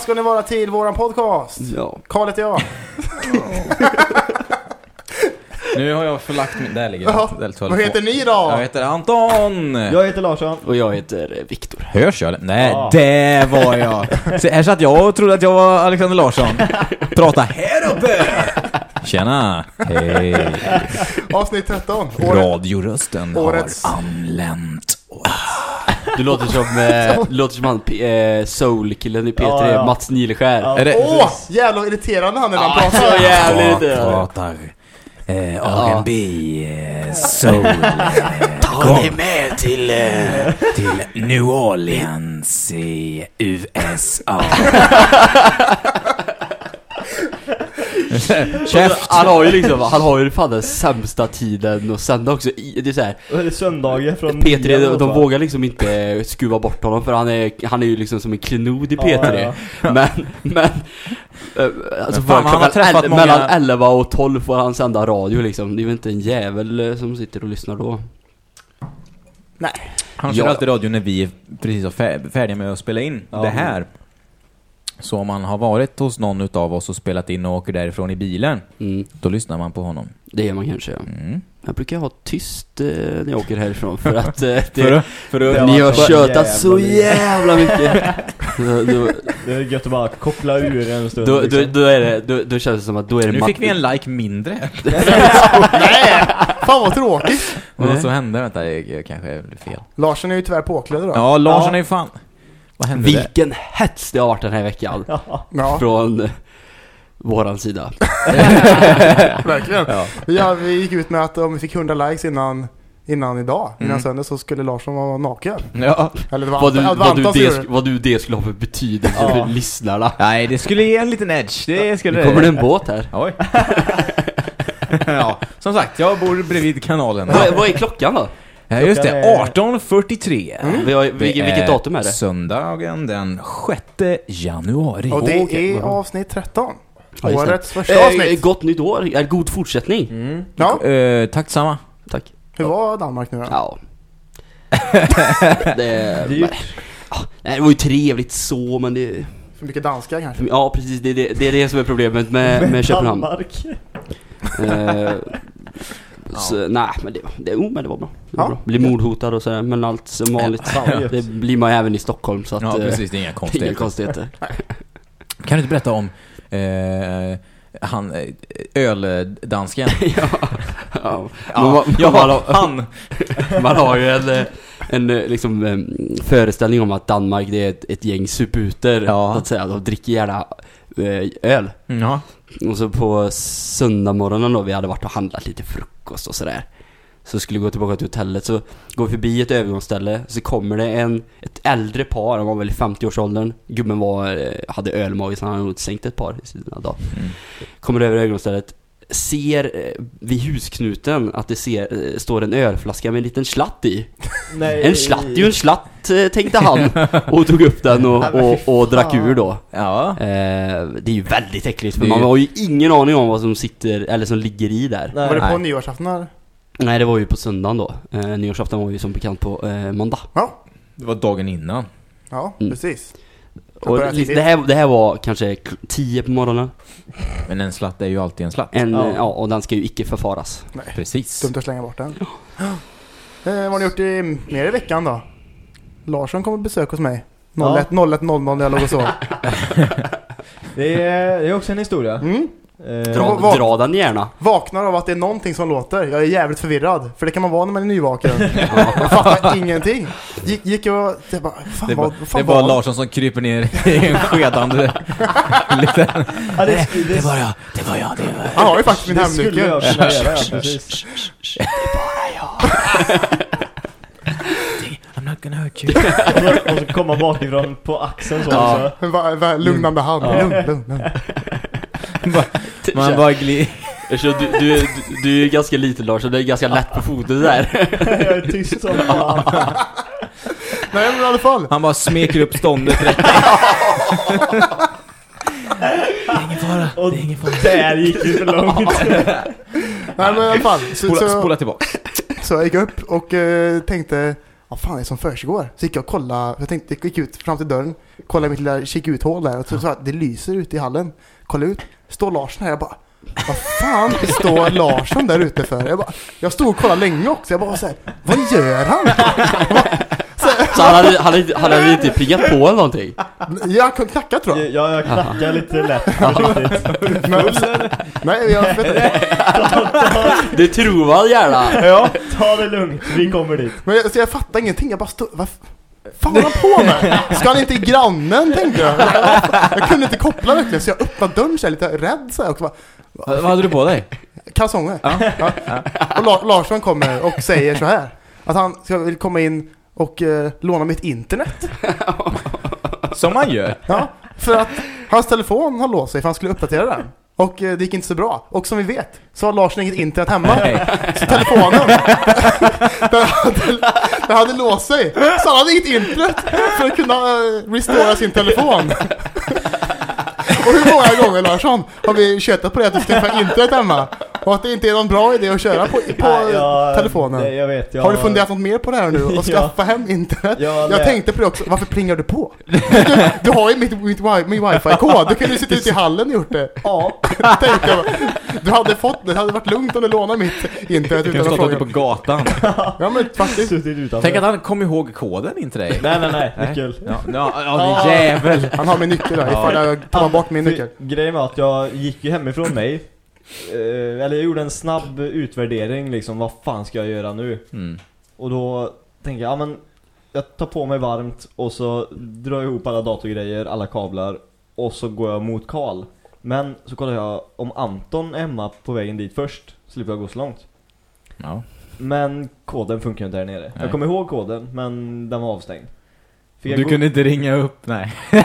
Ska ni vara till våran podcast. Ja. Karl heter jag. Nu har jag förlagt min... Där ligger Ja. Där, Vad heter ni Jag då? heter Anton! Jag heter Larsson. Och jag heter eh, Viktor. Hörs jag eller? Nej, Ja. det var jag! Så här satt jag och trodde att jag var Alexander Larsson. Prata här uppe! Tjena! Hej! Avsnitt 13. Året. Radiorösten Årets- har anlänt. Du låter som, eh, du låter som han eh, soul-killen i P3, Ja, ja. Mats Nileskär. Ja. Är det... Åh, jävla irriterande han är när han pratar. så jävligt. Jag pratar eh, R&B, eh, soul. Ta dig med till, eh, till New Orleans i USA. Käft! Han har ju liksom, han har ju fan den sämsta tiden och sen också, i- det är så här, Och det är söndagar från P3, nio de, och de så. vågar liksom inte skruva bort honom för han är, han är ju liksom som en klenod i P3. Ja, Men, men... eh, Alltså Men fan, för han har klockan träffat el- många- mellan 11 och 12 får han sända radio liksom. Det är väl inte en jävel eh, som sitter och lyssnar då. Nej. Han kör Ja. alltid radio när vi är precis är fär- färdiga med att spela in Ja. det här. Så om man har varit hos någon utav oss och spelat in och åker därifrån i bilen, Mm, då lyssnar man på honom. det gör man kanske. Mm. Jag brukar ha tyst eh, när jag åker härifrån för att eh, det, För för Det ni har så tjötat jävla så mycket. jävla mycket. då, då, Det är gött att bara koppla ur en stund då, då, liksom. då, är det, då, då känns det som att då är det Nu fick vi en like mindre. Nej, fan vad tråkigt. Vad det som hände? Vänta, jag, jag kanske blev fel. Larsson är ju tyvärr påklädd då. Ja, Larsson Ja. är ju fan... Vad hände? Vilken hets det har varit den här veckan. Ja. Från eh, våran sida. verkligen. Ja. Ja, vi gick ut med att om vi fick 100 likes innan, innan idag, innan Mm. söndag, så skulle Larsson vara naken. ja. Eller det var, Vad du, det vad, du det, vad du det skulle ha för betydelse Ja. för lyssnarna. Nej, det skulle ge en liten edge. Det skulle Nu kommer det en båt här. Oj. ja, som sagt, jag bor bredvid kanalen. Vad, vad är klockan då? Ja, just det, är- 18.43. Vi har, vilket, vilket datum är det? Söndagen den 6 januari. Och det är avsnitt 13. Ja. Årets första Eh, avsnitt. gott nytt år, eh, god fortsättning. Mm. Ja, Eh, tack samma. Tack. hur var Danmark nu då? Ja. det, nej, det var ju trevligt så, men det... För mycket danska kanske? Ja, precis. Det, det, det är det som är problemet med, med Köpenhamn. Danmark. Så, nej, men det, det, oh, men det var bra. Det var Ja. bra. Blir mordhotad och sådär, men allt som vanligt. Vad Det blir man även i Stockholm, så att... Ja, eh, precis. Det är inga Inga konstigheter. konstigheter. Kan du inte berätta om eh, han, eh, öldansken? ja. ja. Ja, Men man, ja, man, har, han! man har ju en, eh, en liksom, föreställning om att Danmark det är ett, ett gäng suputer, Ja. så att säga. De dricker gärna öl. Ja. Och så på söndag morgonen då, vi hade varit och handlat lite frukost och sådär. Så skulle vi gå tillbaka till hotellet, så går vi förbi ett övergångsställe, så kommer det en, ett äldre par, de var väl i 50-årsåldern. Gubben var, eh, hade ölmage så han hade nog sänkt ett par i sina dagar. Mm. Kommer över övergångsstället, ser eh, vid husknuten att det ser, eh, står en ölflaska med en liten slatt i. Nej. En slatt ju en slatt, eh, tänkte han. Och tog upp den och, och, och drack ur då. Ja. Det är ju väldigt äckligt för man har ju ingen aning om vad som sitter, eller som ligger i där. Nej. Var det på nyårsafton här? Nej det var ju på söndagen då. Nyårsafton var ju som bekant på eh, måndag. Ja, Det var dagen innan. ja Mm. Och det, här, det här var kanske k- 10 på morgonen. Men en slatt är ju alltid en slatt. En, Ja. ja. ja, och den ska ju icke förfaras. Precis. Dumt att slänga bort den. Eh, vad har ni gjort i, mer i veckan då? Larsson kommer besök hos mig. 01 01 00 när jag låg och sov. Det är, det är också en historia. Mm. Eh, Dra, vad- dra den gärna. Vaknar av att det är någonting som låter. Jag är jävligt förvirrad. För det kan man vara när man är nyvaken. Jag fattar ingenting. Gick, gick jag... Jag bara, fan Det är bara, vad det fan är bara var Larsson som kryper ner i en skedande liten... ja, det, det, Det var jag, det var jag, det var jag. Han har ju faktiskt min det skulle hemnyckel. jag kunna göra, ja, precis. I'm not gonna hurt you. Och så komma bakifrån på axeln så. Ja. så. En va- va- lugnande hand. Ja. Lugn, lugn, lugn. Man bara gli... Eftersom du, du, du, du är ganska liten Lars, så det är ganska lätt på foten där. jag är tyst som fan. Nej men i alla fall. Han bara smeker upp ståndet rätt. Och där gick det för långt. Nej men i alla fall. Så, Spola, så, spola tillbaka. så jag gick upp och eh, tänkte vad fan är det som försiggår? Så gick jag och kollade, jag tänkte, jag gick ut fram till dörren, kollade mitt lilla kikuthål där och så, så att det lyser ute i hallen. Kolla ut, står Larsson här, jag bara vad fan står Larsson där ute för? Jag, bara, jag stod och kollade länge också, jag bara såhär, vad gör han? Så han hade, han hade, han hade inte plingat på eller någonting? Jag kan knacka tror jag. Ja, jag knackar lite lätt. Men, nej, jag vet inte. Det tror man gärna! Ja, ta det lugnt. Vi kommer dit. Men jag, så jag fattar ingenting, jag bara stod, vad f- fan håller han på med? Ska han inte i grannen tänkte jag. Jag, kunde inte koppla verkligen så jag öppnade dörren så jag lite rädd så här, och bara, Vad, hade du på dig? kalsonger. Ja. Och La, Larsson kommer och säger så här. Att han ska vill komma in och eh, låna mitt internet. Som man gör. Ja, för att hans telefon har låst sig för han skulle uppdatera den. Och eh, det gick inte så bra. Och som vi vet så har Larsson inget internet hemma. Så telefonen, den hade, den hade låst sig. Så han hade inget internet för att kunna uh, restora sin telefon. Och hur många gånger Larsson har vi tjötat på det att du ska få internet hemma? Och att det inte är någon bra idé att köra på, på Nej, jag- telefonen. det- jag vet, jag- Har du funderat något mer på det här nu? Och Ja. skaffa hem internet? Ja, jag tänkte på det också, varför plingar du på? Du, du har ju mitt, mitt, min wifi-kod, du kunde ju sitta ute i hallen och gjort det. Ja, tänkte jag. Du hade fått det, det hade varit lugnt om du lånade mitt internet utan att fråga. på gatan. Ja men faktiskt. Tänk att han kom ihåg koden in till dig. Nej, nej, nej. Nyckel. Ja, ja, ja din jävel. Han har min nyckel där, ifall jag tar bort min nyckel. Grejen var att jag gick ju hemifrån mig. Eh, eller jag gjorde en snabb utvärdering liksom, vad fan ska jag göra nu? Mm. Och då tänkte jag, ja men jag tar på mig varmt och så drar jag ihop alla datorgrejer, alla kablar och så går jag mot Karl. Men så kollar jag om Anton är hemma på vägen dit först, slipper jag gå så långt. Ja. Men koden funkar ju inte där nere. Nej. Jag kommer ihåg koden, men den var avstängd. Du kunde inte ringa upp, nej.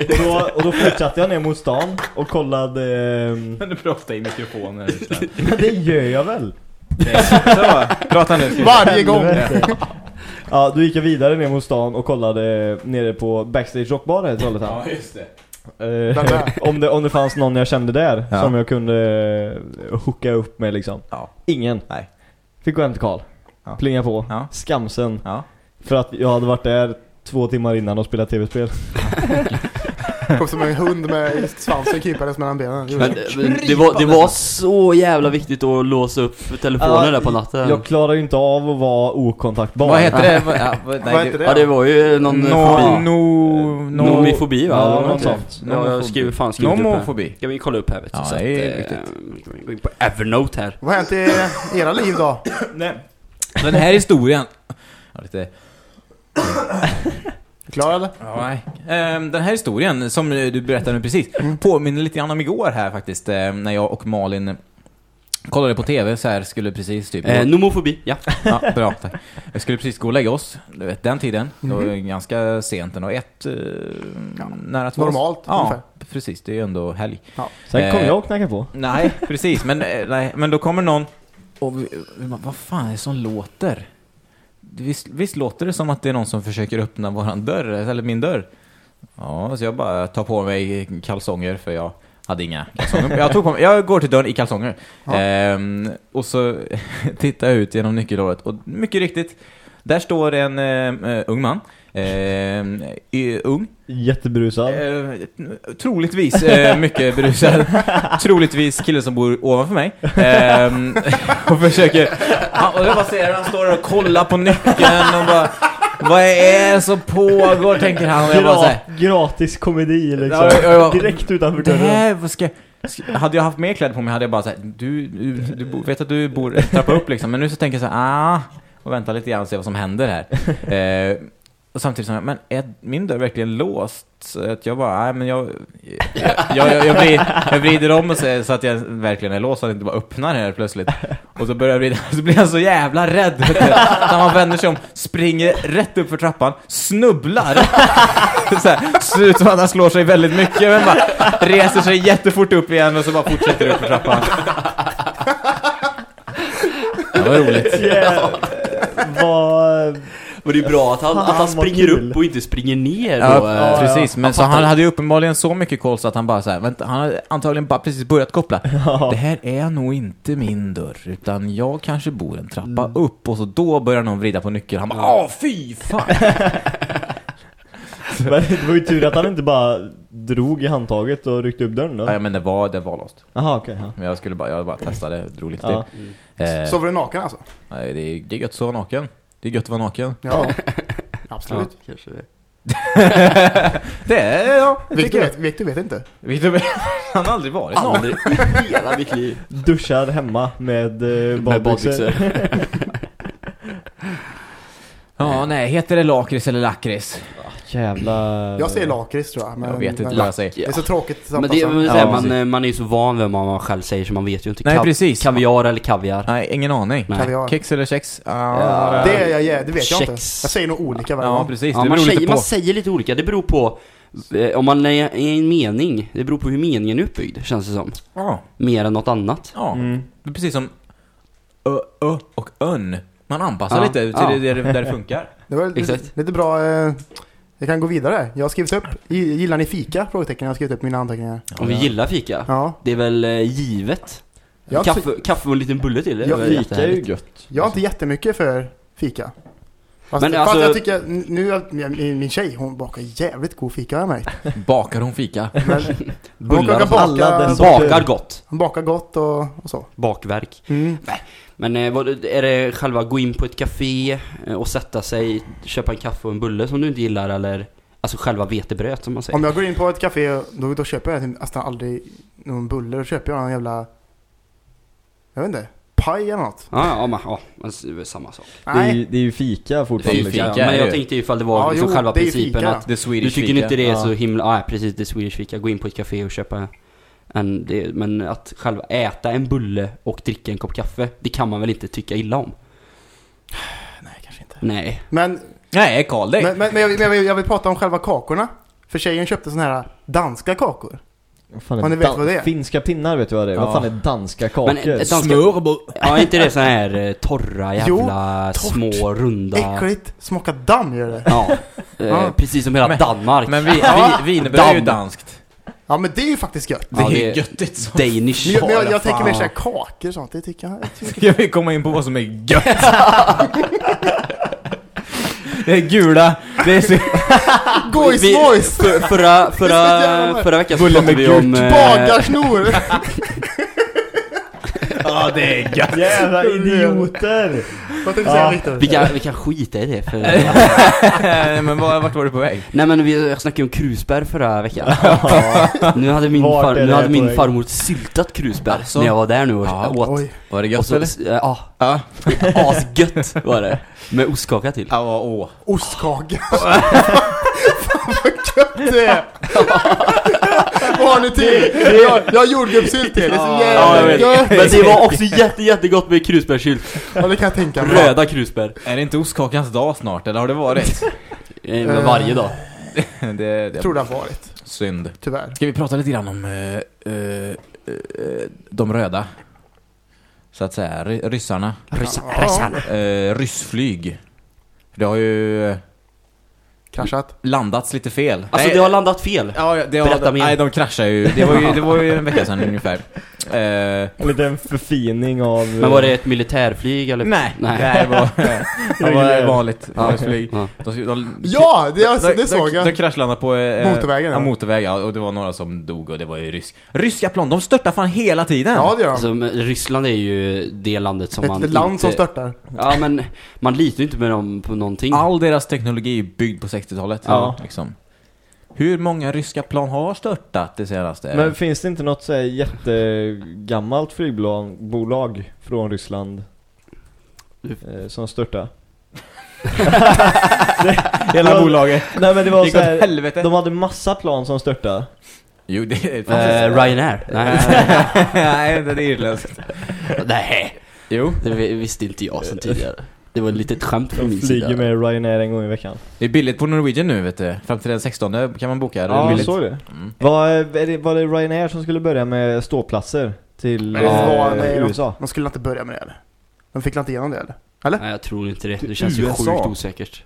och, då, och då fortsatte jag ner mot stan och kollade... ehm, Men du pratar i mikrofonen. Men det gör jag väl? Så, prata nu. Varje gång. Ja, då gick jag vidare ner mot stan och kollade nere på Backstage Rockbar här i Trollhättan. Ja, just det. Eh, om, det, om det fanns någon jag kände där Ja. som jag kunde eh, hooka upp med liksom. Ja. Ingen. Nej. Fick gå hem till Karl. Ja. Plinga på. Ja. Skamsen. Ja. För att jag hade varit där två timmar innan och spelat tv-spel. Kom som en hund med svansen krypandes mellan benen. Men, men det, var, det var så jävla viktigt att låsa upp telefonen Ja, där på natten. Jag klarar ju inte av att vara okontaktbar. Vad heter det? Ja, vad- nej, Vad heter det? Ja det var ju någon No, fobi. no, no, Nomofobi va? Ja, något sånt. Ja, jag skriver fan skrivit. Nomofobi. Ska vi kolla upp här vet du? Ja, så det är att, eh, viktigt. vi gå in på Evernote här. Vad har hänt i era liv då? Nej. Den här historien... Ja, lite... Klar eller? Ja, nej. Ehm, Den här historien, som eh, du berättade nu precis, påminner lite grann om igår här faktiskt, eh, när jag och Malin kollade på TV så här, skulle precis typ... Eh, nomofobi, ja. Ja, bra, tack. Jag skulle precis gå och lägga oss, du vet, den tiden. Det var ju ganska sent, den var ett, eh, nära två. Normalt, Ja, ungefär. precis, det är ju ändå helg. Sen kom Eh, jag och knackade på. Nej, precis, men, eh, nej, men då kommer någon och vi, vi bara, vad fan är det som låter? Visst, visst låter det som att det är någon som försöker öppna våran dörr, eller min dörr? Ja, så jag bara tar på mig kalsonger för jag hade inga kalsonger. Jag, tog på mig, jag går till dörren i kalsonger. Ja. Ehm, och så tittar jag ut genom nyckelhålet och mycket riktigt, där står en eh, ung man. I- ung, Jättebrusad. Eh, troligtvis eh, mycket berusad. troligtvis kille som bor ovanför mig. Ehm, och försöker... Ja, och jag bara ser han står där och kollar på nyckeln och bara... Vad är det som pågår, tänker han. Och jag bara så här, gratis komedi liksom. Ja, ja, ja. Direkt utanför det dörren. här, vad ska, ska... Hade jag haft mer kläder på mig hade jag bara sagt du, du, du vet att du bor trappa upp liksom. Men nu så tänker jag så här, ah, och vänta lite grann och se vad som händer här. Och samtidigt så, men är min dörr verkligen låst? Så att jag bara, nej men jag, jag, jag, jag, vrider, jag vrider om och så, så att jag verkligen är låst så att jag inte bara öppnar här plötsligt. Och så börjar jag vrida, så blir jag så jävla rädd. När man vänder sig om, springer rätt upp för trappan, snubblar. Så här, ser ut som att han slår sig väldigt mycket, men bara reser sig jättefort upp igen och så bara fortsätter upp för trappan. Det var roligt. Yeah. Vad... Och det är bra att han, Fan, att han springer kul. upp och inte springer ner Ja, då. eh. ja, precis. Men Han så han hade ju uppenbarligen så mycket koll så att han bara så här, vänta, han hade antagligen bara precis börjat koppla. Det här är nog inte min dörr, utan jag kanske bor en trappa Mm. upp och så då börjar någon vrida på nyckeln. Han bara, åh fy fan! Men det var ju tur att han inte bara drog i handtaget och ryckte upp dörren då. ja, men det var, det var lost. Jaha, okej. ja. Men jag skulle bara, jag bara testade, drog lite Ja. till. Eh, Sover du naken alltså? nej, det, är, det är gött att vara naken. Det är gött att vara naken. Ja. Ja, Absolut. kanske det. Det är, ja. Victor vet, Victor vet inte. Victor, han har aldrig varit. Aldrig i hela mitt liv. Duschar hemma med eh, badbyxor. Ja, nej, heter det lakrits eller lakrits? Jävla... Jag säger lakrits tror jag. Men, Jag vet inte men, vad jag säger. Det är så tråkigt Men det, men, Ja, man, man är ju så van vid vad man själv säger så man vet ju inte. Nej, Kav- precis. Kaviar eller kaviar? Nej, ingen aning. Nej. Kaviar. Kex eller kex? Ah, Ja. Det, är jag, ja, det vet jag inte. Jag Kex. säger nog olika varje Ja, gång. precis. Ja, man, säger, lite på. man säger lite olika, det beror på eh, om man är i en mening. Det beror på hur meningen är uppbyggd, känns det som. Ja, Mer än något annat. ja. Mm. Det är precis som ö, ö och ön. Man anpassar Ja. lite till Ja. det, där, där det funkar. Det var lite, lite bra. Eh, jag kan gå vidare. Jag har skrivit upp. gi- Gillar ni fika? Frågetecken. Jag har skrivit upp mina anteckningar. Om vi gillar fika, Ja. det är väl eh, givet. Jag, har inte- Kaffe, kaffe och en liten bulle till, det är Ja, väl Fika är ju gött. jag har inte jättemycket för fika. Fast, Men fast alltså- jag tycker, nu, min, tjej, hon bakar jävligt god fika har jag märkt. Bakar hon fika? Men Bullar kan och baka- alla Bakar gott. hon bakar gott och, och så. Bakverk. Mm. Men eh, vad, är det själva gå in på ett café eh, och sätta sig, köpa en kaffe och en bulle som du inte gillar eller Alltså själva vetebröd som man säger. Om jag går in på ett café, då, då köper jag nästan aldrig någon bulle. Då köper jag någon jävla, jag vet inte, paj eller något. Ja, ja, men, ja, men det är väl samma sak. Det är, ju, det är ju fika fortfarande. Det är ju fika, men är jag det. tänkte ifall det var Ja, liksom jo, själva är principen fika. att The du Swedish tycker fika. inte det är ja. så himla, ja precis, det Swedish fika, gå in på ett café och köpa det, men att själva äta en bulle och dricka en kopp kaffe, det kan man väl inte tycka illa om? nej kanske inte. Nej. Men, Nej, Karl det. men, men, men jag, vill- jag, vill, jag vill prata om själva kakorna. För tjejen köpte såna här danska kakor. Vad fan Ja, ni vet vad det är. Finska pinnar vet du vad det är? Ja. Vad fan är danska kakor? Men, eh, danska- Smörbo. Ja, är inte det så här eh, torra jävla torrt. små runda... Äckligt, smakar damm gör det. Ja, eh, Ja. precis som hela Men- Danmark. Men vi, Ja. vi, wienerbröd är ju danskt. Ja men det är ju faktiskt gött. Det Ja, är det är- göttigt som Danish. Men jag, men jag, jag tänker mer såhär kakor och sånt, det tycker jag. jag tycker- Ska vi komma in på vad som är gött? det är gula, det är så... Gojs Vi-! För, förra, förra, jävla- förra veckan så pratade med vi om... eh, Bagarsnor! Ja, det är gött. Jävla idioter! Vad tänkte du säga Ja. Viktor? vi, kan, vi kan skita i det för... men var, vart var du på väg? Nej men vi jag snackade ju om krusbär förra veckan. Nu hade min, far, nu hade min farmor syltat krusbär Alltså? när jag var där nu och Ja. åt. Oj, Var det gött så, eller? ja, Ja. asgött var det. Med ostkaka till. Ja, åh. ostkaka. Fan vad gött det är! Har ni till? Jag, jag har jordgubbssylt till, det är så Ja, jag jävla vet. gött! Men det var också jätte, jättegott med krusbärssylt. Ja det kan jag tänka mig. Röda krusbär. Är det inte ostkakans dag snart, eller har det varit? Eh, varje dag. det, det Jag tror det har varit, Synd. tyvärr. Ska vi prata lite grann om eh, eh, eh, de röda? Så att säga, ry- ryssarna. Ryssar, Ja. ryssar. Eh, ryssflyg. Det har ju Kraschat. landats lite fel. Alltså Nej, det har landat fel. Ja, det Berätta har, mer. Nej, de kraschade ju. Det var ju, det var ju en vecka sedan ungefär. Eh, En liten förfining av... Men var det ett militärflyg eller? nej, Nej. nej. det var, det var ett vanligt Ja. ryssflyg. Ja. De, de, Ja, det, alltså, de, det såg de, jag. de kraschlandade på eh, Motorvägen, Ja, ja. motorväg, ja. Och det var några som dog och det var ju rysk. Ryska plan, de störtar fan hela tiden. Ja det gör de. Alltså, Ryssland är ju det landet som man Ett land inte... som störtar. Ja men man litar ju inte med dem på någonting. All deras teknologi är byggd på 60-talet. Ja. Liksom. Hur många ryska plan har störtat det senaste? Men finns det inte något så här jättegammalt flygbolag från Ryssland eh, som störtade? Hela bolaget. Nej men det var gick så här, de hade massa plan som störtade. Jo, det är Eh, faktiskt... Ryanair? Nej. Nej, det är irländskt. Nej. Jo. Det vi- visste inte jag sen tidigare. Det var ett litet skämt från min flyger sida. med Ryanair en gång i veckan. Det är billigt på Norwegian nu, vet du. Fram till den 16 kan man boka. Det är Ja, billigt. såg det. Mm. Var, är det. var det Ryanair som skulle börja med ståplatser till Men det eh, nej, de, USA? de skulle inte börja med det eller? De fick inte igenom det eller? Eller? Nej jag tror inte det. Det känns ju USA. sjukt osäkert.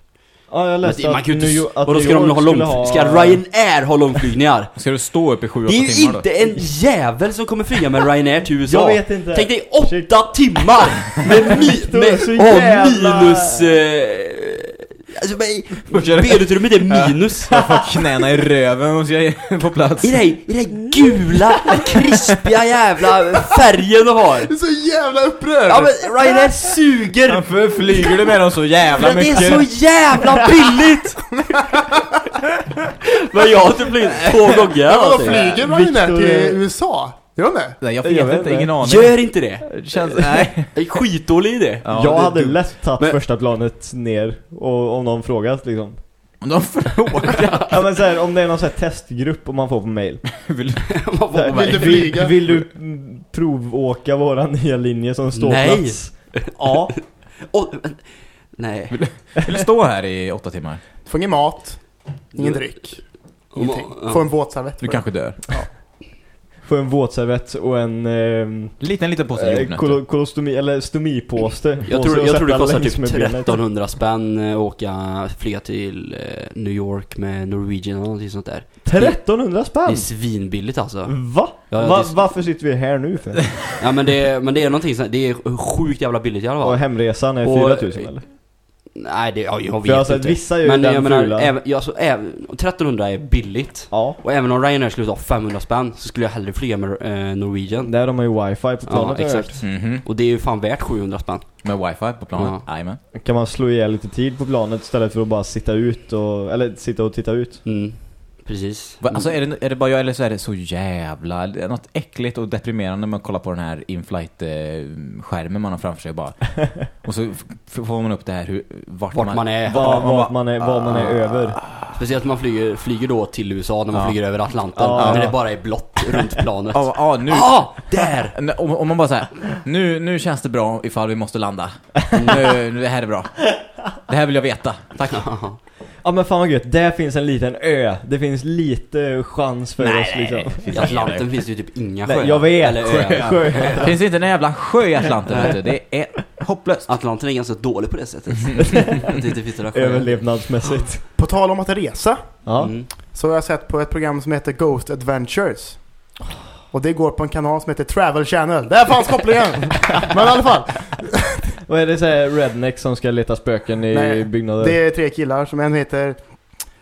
Ja, jag Men läste det- man att kan ju New inte... Att Vadå ska de ha lång... Ska Ryanair ha långflygningar? Ska du stå upp i 7-8 Det är ju timmar då? inte en jävel som kommer flyga med Ryanair till USA. Jag vet inte. Tänk dig Shit. åtta timmar med, mi, med åh, jävla- minus... Eh, alltså, men- benutrymmet är minus. Jag får knäna i röven och ska på plats. I det, här- I det här gula, krispiga jävla färgen de har. Du är så jävla upprörd! Ja men Ryanair suger! Varför flyger du med dem så jävla För det är mycket? så jävla billigt! men jag har inte flugit två gånger Ja, vadå, alltså. flyger Ryanair Victor- till USA? Gör de det? Nej, jag Jag vet vet inte, inte. ingen aning. Gör inte det! Det känns... Nej. Det är skitdålig idé. Ja, jag det hade dumt. lätt tagit Men- första planet ner och om någon frågat liksom. Om de frågar... Ja men så här, om det är någon så här testgrupp om man får på mail. Vill- Man får här, Vill du flyga? Vill du provåka våra nya linje som ståplats? Ja. Åh, men- Nej. Vill du stå här i åtta timmar? Du får ingen mat, ingen dryck, ingenting. Få en våtservett. Du kanske dör. Få en våtservett och en ehm, Liten, liten påse eh, jordnötter. kolo- kolostomi, eller stomipåse. Jag tror, att jag tror det kostar typ med benet. 1300 spänn eh, åka, flyga till eh, New York med Norwegian eller någonting sånt där. 1300 Det spänn? är svinbilligt alltså. Va? Ja, Va? det är- Varför sitter vi här nu för? Ja men det, är- men det är någonting sånt, det är sjukt jävla billigt i alla Och fall. hemresan är Och- 4000 eller? Nej det, ja, jag vet har sett inte. vissa gör ju men den jag menar, även, ja, så, även, 1300 är billigt. Ja. Och även om Ryanair skulle ta 500 spänn så skulle jag hellre flyga med eh, Norwegian. Där har man ju wifi på Ja, planet har hört. exakt. Mhm. Och det är ju fan värt 700 spänn. Med wifi på planet? Jajamän. Kan man slå ihjäl lite tid på planet istället för att bara sitta ut och, eller sitta och titta ut? Mm. Precis. Va, Alltså är det, är det bara jag eller så är det så jävla... Det är något äckligt och deprimerande när man kollar på den här in-flight-skärmen man har framför sig bara. Och så får man upp det här hur, vart, Vart man är. Vad, man vad bara- man är, vad man är över. Speciellt när man flyger, flyger då till USA när man Ja. flyger över Atlanten. Ja. När det bara är blått runt planet. Ja, ja, nu... Ah! Där! Om, om man bara säger nu, nu känns det bra ifall vi måste landa. Nu, nu, det här är bra. Det här vill jag veta. Tack. Ja men fan vad gött, där finns en liten ö. Det finns lite chans för Nej, oss liksom. I Atlanten finns det ju typ inga Nej, sjöar. jag vet. Eller Sjö, öar. sjö. Finns det inte en jävla sjö i Atlanten vet du? Det är hopplöst. Atlanten är ganska dålig på det sättet. Att det inte finns några sjöar. Överlevnadsmässigt. På tal om att resa, Ja. Mm. så har jag sett på ett program som heter Ghost Adventures. Och det går på en kanal som heter Travel Channel. Där fanns kopplingen! Men i alla fall, Och är det så här redneck som ska leta spöken i Nej, byggnader? det är tre killar som en heter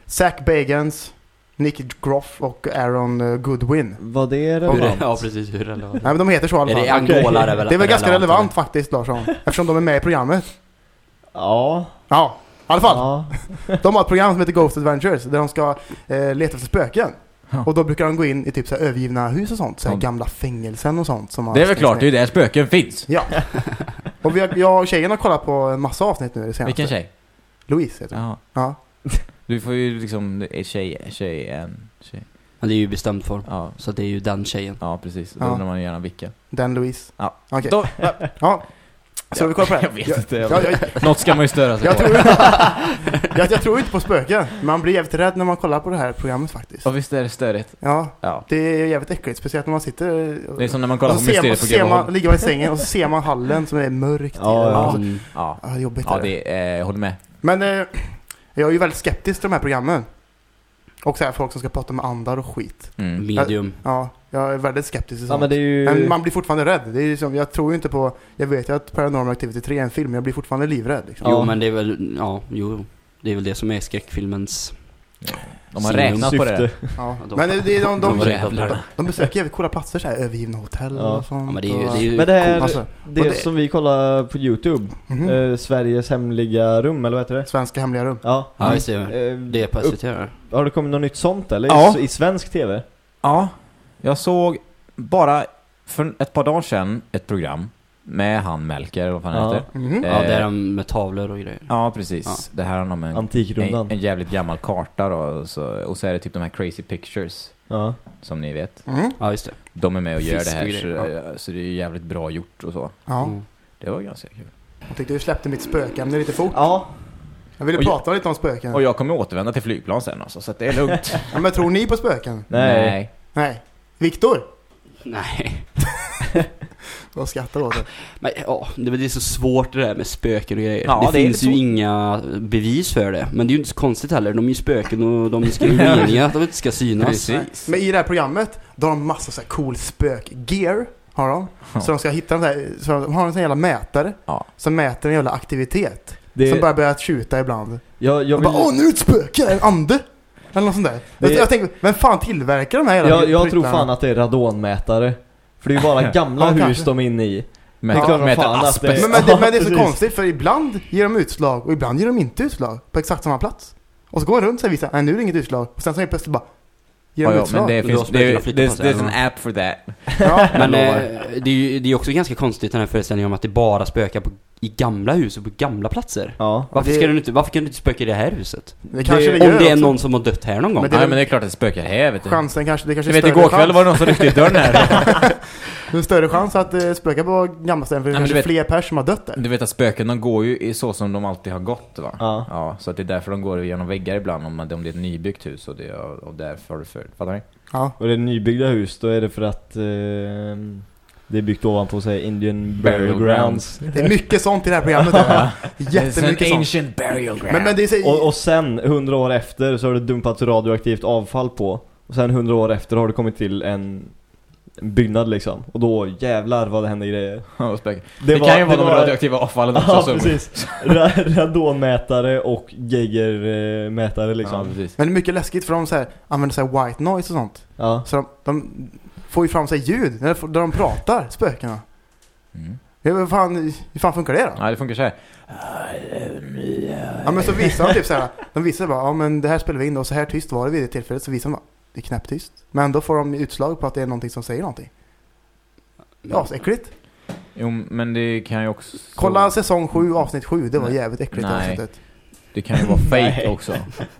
Zach Bagans, Nick Groff och Aaron eh, Goodwin. Vad det är Hur är, relevant? ja precis, hur är det? Nej men de heter så i alla Är det fall. Angola väl Det är väl ganska relevant eller? faktiskt Larsson, eftersom de är med i programmet. Ja. Ja, i alla fall. Ja. De har ett program som heter Ghost Adventures där de ska eh, leta efter spöken. Ja. Och då brukar de gå in i typ så här övergivna hus och sånt, så här Ja. gamla fängelsen och sånt som Det är väl klart, det är ju där spöken finns. Ja. Och vi har, jag och tjejen har kollat på en massa avsnitt nu det senaste. Vilken tjej? Louise heter hon. Jaha. Ja. Du får ju liksom, tjej, tjej, en tjej. Men det är ju bestämd form. Ja, Så det är ju den tjejen. ja precis. Då Ja. undrar man gärna vilken. Den Louise. Ja. Okej. Då, Ja. Så vi kollar på det. jag vet inte. Jag, jag, Något ska man ju störa sig jag, på. tror inte, jag, jag tror inte på spöken. Man blir jävligt rädd när man kollar på det här programmet faktiskt. Och visst är det störigt? Ja, Ja. det är jävligt äckligt. Speciellt när man sitter... Det är som när man kollar och på ser ser Mysteriet på man, ligger man i sängen och så ser man hallen som är mörkt. Ja, ja. Mm. Ja, Ja, jobbigt ja är det. är, jag håller med. Men eh, jag är ju väldigt skeptisk till de här programmen. Och så här folk som ska prata med andar och skit. Mm. Medium. Ja, jag är väldigt skeptisk till ja sånt. men det är ju... Men man blir fortfarande rädd. Det är ju som, jag tror ju inte på... Jag vet ju att Paranormal Activity 3 är en film, men jag blir fortfarande livrädd. Liksom. Jo Ja. men det är väl, ja, jo. Det är väl det som är skräckfilmens... De har räknat på det. Ja. de- Men det, är de, de, de de, besöker jävligt coola platser, så här, övergivna hotell Ja. och sånt. Ja, men det är ju, det är ju Men det här, Alltså, det, det- som vi kollar på Youtube, Mhm. eh, Sveriges hemliga rum, eller vad heter det? Svenska hemliga rum. Ja. Ja, visst är Eh, det är på SVT. Har det kommit något nytt sånt eller? Ja. I, I svensk TV? Ja, jag såg bara för ett par dagar sedan ett program med han Melker, eller vad fan Ja. heter. Mhm. Eh, Ja, det är de med tavlor och grejer. Ja, precis. Ja. Det här handlar om en, Antikrundan. en, en jävligt gammal karta då, och så, och så är det typ de här crazy pictures, Ja. som ni vet. Mm. Ja, just det. De är med och gör Fisk det här, så, grejer, så det är jävligt bra gjort och så. Ja. Mm. Det var ganska kul. Jag tyckte du släppte mitt spökämne lite fort. Ja. Jag ville Och jag- prata lite om spöken. Och jag kommer återvända till flygplan sen alltså, så det är lugnt. Ja, men tror ni på spöken? Nej. Nej. Viktor? Nej. Och skrattar åt det. Men ja, det det är så svårt det där med spöken och grejer. Ja, det, det finns ju inga bevis för det. Men det är ju inte så konstigt heller. De är ju spöken och de ska ju meningen att de inte ska synas. Precis. Men i det här programmet, då har de massa så här cool spök-gear. Har de. Så de ska hitta den där, så de har en sån jävla mätare. Ja. Som mäter en jävla aktivitet. Det, Som bara börjar tjuta ibland. jag, jag, Och bara vill, åh nu är det ett spöke, en ande! Eller något sånt där. Det- Jag, jag tänker, vem fan tillverkar de här jävla jag, jag tror fan att det är radonmätare. För det är ju bara gamla Ja, hus kanske. de är inne i. Med, Det är klart med fan att asbest. det- Men, men, det, men det är så konstigt för ibland ger de utslag och ibland ger de inte utslag på exakt samma plats. Och så går de runt och visar, nej nu är det inget utslag. Och sen så helt plötsligt bara Ja, ja, utslag. men det finns, det, det, det, det är eller? en app for that. Ja, Men eh, det är ju det är också ganska konstigt den här föreställningen om att det bara spökar på, i gamla hus och på gamla platser. Ja. Varför, det- ska du inte, varför kan du inte spöka i det här huset? det kanske det, Om gör det är också. någon som har dött här någon gång. Men det- Nej men det är klart att det spökar här vet du. Chansen kanske, det kanske Jag är vet större igår kväll chans. var det någon som ryckte i dörren här. Det är större chans att det spökar på gamla ställen för det Nej, kanske är vet- fler personer som har dött där. Du vet att spöken de går ju i så som de alltid har gått va? Ja. Ja, så att det är därför de går genom väggar ibland om, om det är ett nybyggt hus och, det, och därför har du för, fattar ni? Ja. Och det är nybyggda hus, då är det för att eh, det är byggt ovanpå sig Indian Burial Grounds. Det är mycket sånt i det här programmet. ja. Jättemycket sånt. ancient burial ground. Men, men det är så, Och, och sen, hundra år efter, så har det dumpats radioaktivt avfall på. Och sen hundra år efter har det kommit till en, en byggnad liksom. Och då jävlar vad det händer grejer. Ja, spöken. Det, kan ju vara de radioaktiva avfallen också. Ja så- precis. Ra- radonmätare och Geigermätare liksom. Ja, precis. men det är mycket läskigt för de så här, använder så här white noise och sånt. Ja. Så de, de får ju fram sig ljud när de, när de pratar, spökena. Mm. Ja, fan, hur fan funkar det då? Ja, det funkar så här. Ja men så visar de typ så här, de visar bara, ja men det här spelar vi in och så här tyst var det vid det tillfället, så visar de bara, det är knäpptyst. Men då får de utslag på att det är någonting som säger någonting. Ja, så äckligt. Jo, men det kan ju också... Kolla säsong 7, avsnitt 7, det var Nej. jävligt äckligt Nej. avsnittet. Det kan ju vara fake också.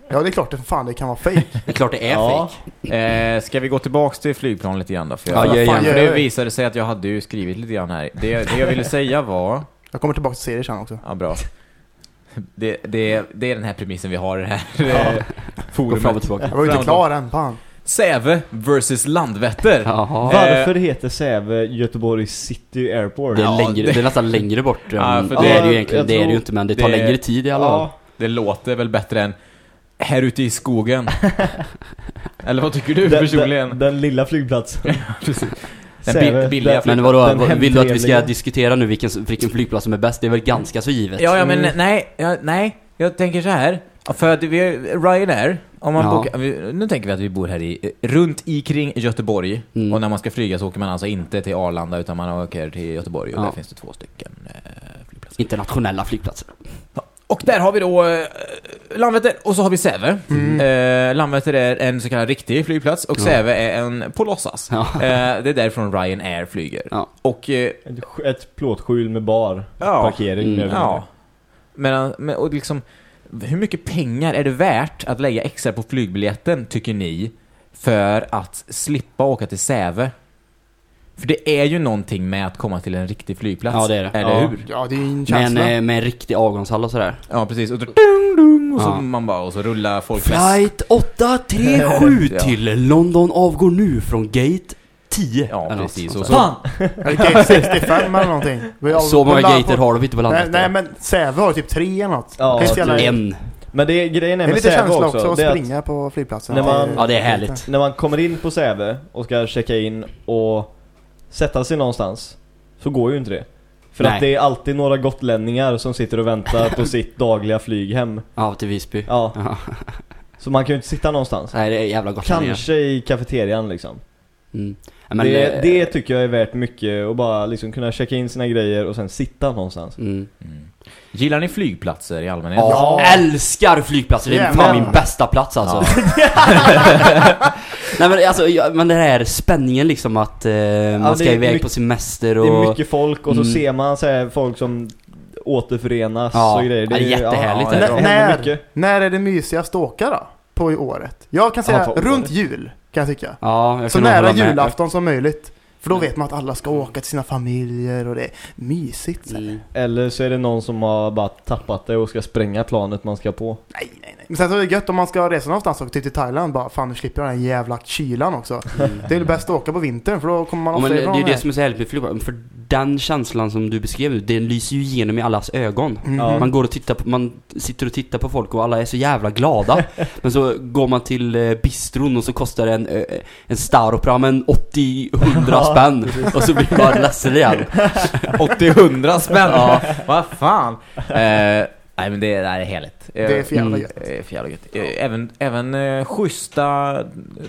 Ja det är klart det fan det kan vara fake. Det är klart det är Ja. fake. Eh, ska vi gå tillbaks till flygplan lite grann då? För, Ja, jag, gör fan, för det det. visade sig att jag hade ju skrivit lite grann här. Det, det jag ville säga var... Jag kommer tillbaka till serier sen också. Ja, bra. Det, det, det är den här premissen vi har i det här Gå eh, fram och forumet. tillbaka. Jag var ju inte klar än, fan. Säve versus Landvetter. Jaha. Varför heter Säve Göteborg City Airport? Det är, Ja, längre, det- det är nästan längre bort. Ja, det, det- är det ju egentligen. Det är det ju inte, men det tar det- längre tid i alla fall. Ja, Det låter väl bättre än här ute i skogen. Eller vad tycker du den, personligen? den, den lilla flygplatsen. Den Säve, bil- billiga den- Men vadå, den vill du att vi ska diskutera nu vilken, vilken flygplats som är bäst? Det är väl ganska så givet? Ja, ja, men Mm. nej, ja, nej. Jag tänker så här. För att vi är Ryanair, om man Ja. bokar, nu tänker vi att vi bor här i, runt i kring Göteborg. Mm. Och när man ska flyga så åker man alltså inte till Arlanda utan man åker till Göteborg och Ja. där finns det två stycken eh, flygplatser. Internationella flygplatser. Och där har vi då eh, Landvetter och så har vi Säve. Mm. Eh, Landvetter är en så kallad riktig flygplats och Ja. Säve är en på låtsas. Ja. Eh, det är därifrån Ryanair flyger. Ja. Och eh, Ett, sk- ett plåtskjul med bar. Ja. Parkering. Mm. Ja. Men, men och liksom, hur mycket pengar är det värt att lägga extra på flygbiljetten, tycker ni, för att slippa åka till Säve? För det är ju någonting med att komma till en riktig flygplats. Ja, det är det. Eller Ja. hur? Ja det är en Med känsla. en, eh, med en riktig avgångshall och sådär. Ja, precis. Och, så, dung, dung, och så Ja. man bara, och så rullar folk Flight 837 Ja. till London avgår nu från gate 10. Ja, precis. Och så, Eller gate 65 eller någonting. Vi har- Så många gater på- har de inte på Nej, landet. nej men Säve har typ tre eller något. Ja, är typ. En. Men det, grejen Det är är med lite Säve också. också att det är att springa på flygplatsen. När man- Ja, det är härligt. när man kommer in på Säve och ska checka in och sätta sig någonstans så går ju inte det. För Nej. att det är alltid några gotlänningar som sitter och väntar på sitt dagliga flyg hem. Ja, till Visby. Ja, så man kan ju inte sitta någonstans. Nej, det är jävla gotlänningar. Kanske i kafeterian liksom. Mm. Ja, men, det, eh, det tycker jag är värt mycket att bara liksom kunna checka in sina grejer och sen sitta någonstans. Mm. gillar ni flygplatser i allmänhet? Ja, älskar flygplatser. Det är fan min bästa plats alltså. Nej men alltså, ja, men det här spänningen liksom att eh, man det ska är iväg mycket- på semester Det och... är mycket folk och så Mm. ser man så här, folk som återförenas Ja, och grejer. ja, jättehärligt Ja, är ja, det. det När-. När är det mysigast att åka då? På i året? Jag kan säga runt jul, kan jag tycka. Ja, jag Så nära julafton som möjligt. För då vet man att alla ska åka till sina familjer och det är mysigt. så. Mm. Eller så är det någon som har bara tappat det och ska spränga planet man ska på. Nej, nej, nej. Men sen så är det gött om man ska resa någonstans och typ till Thailand. Bara, fan nu slipper jag den jävla kylan också. Det är väl bäst att åka på vintern för då kommer man Ja, ofta men det ifrån är ju det som är så härligt med flygplan. För den känslan som du beskrev nu, den lyser ju igenom i allas ögon. Mm. Man går och tittar på, man sitter och tittar på folk och alla är så jävla glada. men så går man till eh, bistron och så kostar det en, eh, en Staropra men 80-100 spänn. och så blir man bara ledsen igen. 80-100 spänn! Ja. Vad fan! Eh, nej men det, det är heligt. Det är för jävla Mm. gött. för jävla gött. Eh, Även, även eh, schyssta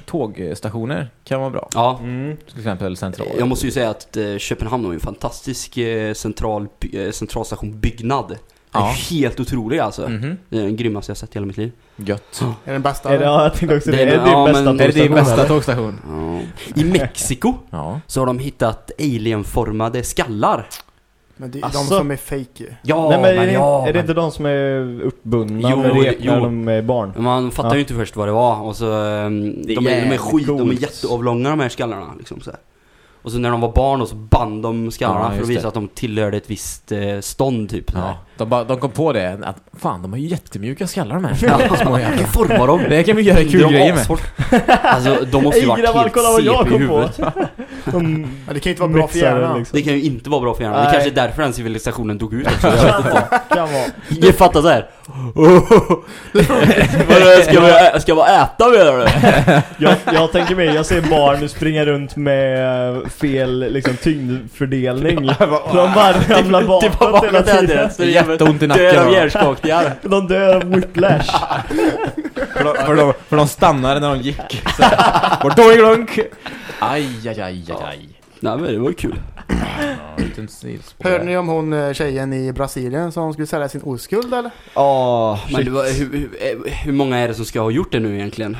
tågstationer kan vara bra. Ja. Mm. Till exempel central. Jag måste ju säga att eh, Köpenhamn har ju en fantastisk eh, central, eh, centralstationbyggnad. Ja. helt otrolig alltså. Det är den grymmaste jag sett i hela mitt liv. Gött. Är det den bästa? Är det, ja, jag tänkte också det. Det är- Är det din ja, bästa men- Är det din bästa tågstation? Ja. I Mexiko Ja. så har de hittat alienformade skallar. Men det är Asså? de som är fake. Ja, Nej men är, det, ja, är det inte de som är uppbundna Jo, med rep när de är barn? Man fattar Ja. ju inte först vad det var och så ehm, är de, är, de är skit, de är jätteavlånga de här skallarna liksom så här. Och så när de var barn och så band de skallarna Ja, för att visa det. att de tillhörde ett visst eh, stånd typ så här. Ja. De, bara, de kom på det, att fan de har ju jättemjuka skallar de här. Ja, Små kan forma dem. Det kan vi göra kul De grejer med. Alltså de måste ju varit grabbar, helt kolla vad jag CP i kom på! huvudet. De Ja, det kan ju inte vara bra för hjärnan. liksom. Det kan ju inte vara bra för hjärnan. Det kanske är därför den civilisationen dog ut också. Jag vet Kan inte. vara, kan vara. Ingen fattar såhär. Vadå, ska, vi, ska vi äta menar du? Jag, jag tänker mig, jag ser barn springa runt med fel liksom, tyngdfördelning. De bara ramlar Det bakåt hela bara tiden. det. Är Jätteont i Dör nacken. av va? hjärnskakningar. De dör av whiplash. För de, för, de, för de stannade när de gick. Så! Aj, aj, aj, aj, aj. Nej men det var ju kul. Ja. Hörde ni om hon eh, tjejen i Brasilien som skulle sälja sin oskuld eller? Åh, Men det var, hur, hur, eh, hur många är det som ska ha gjort det nu egentligen?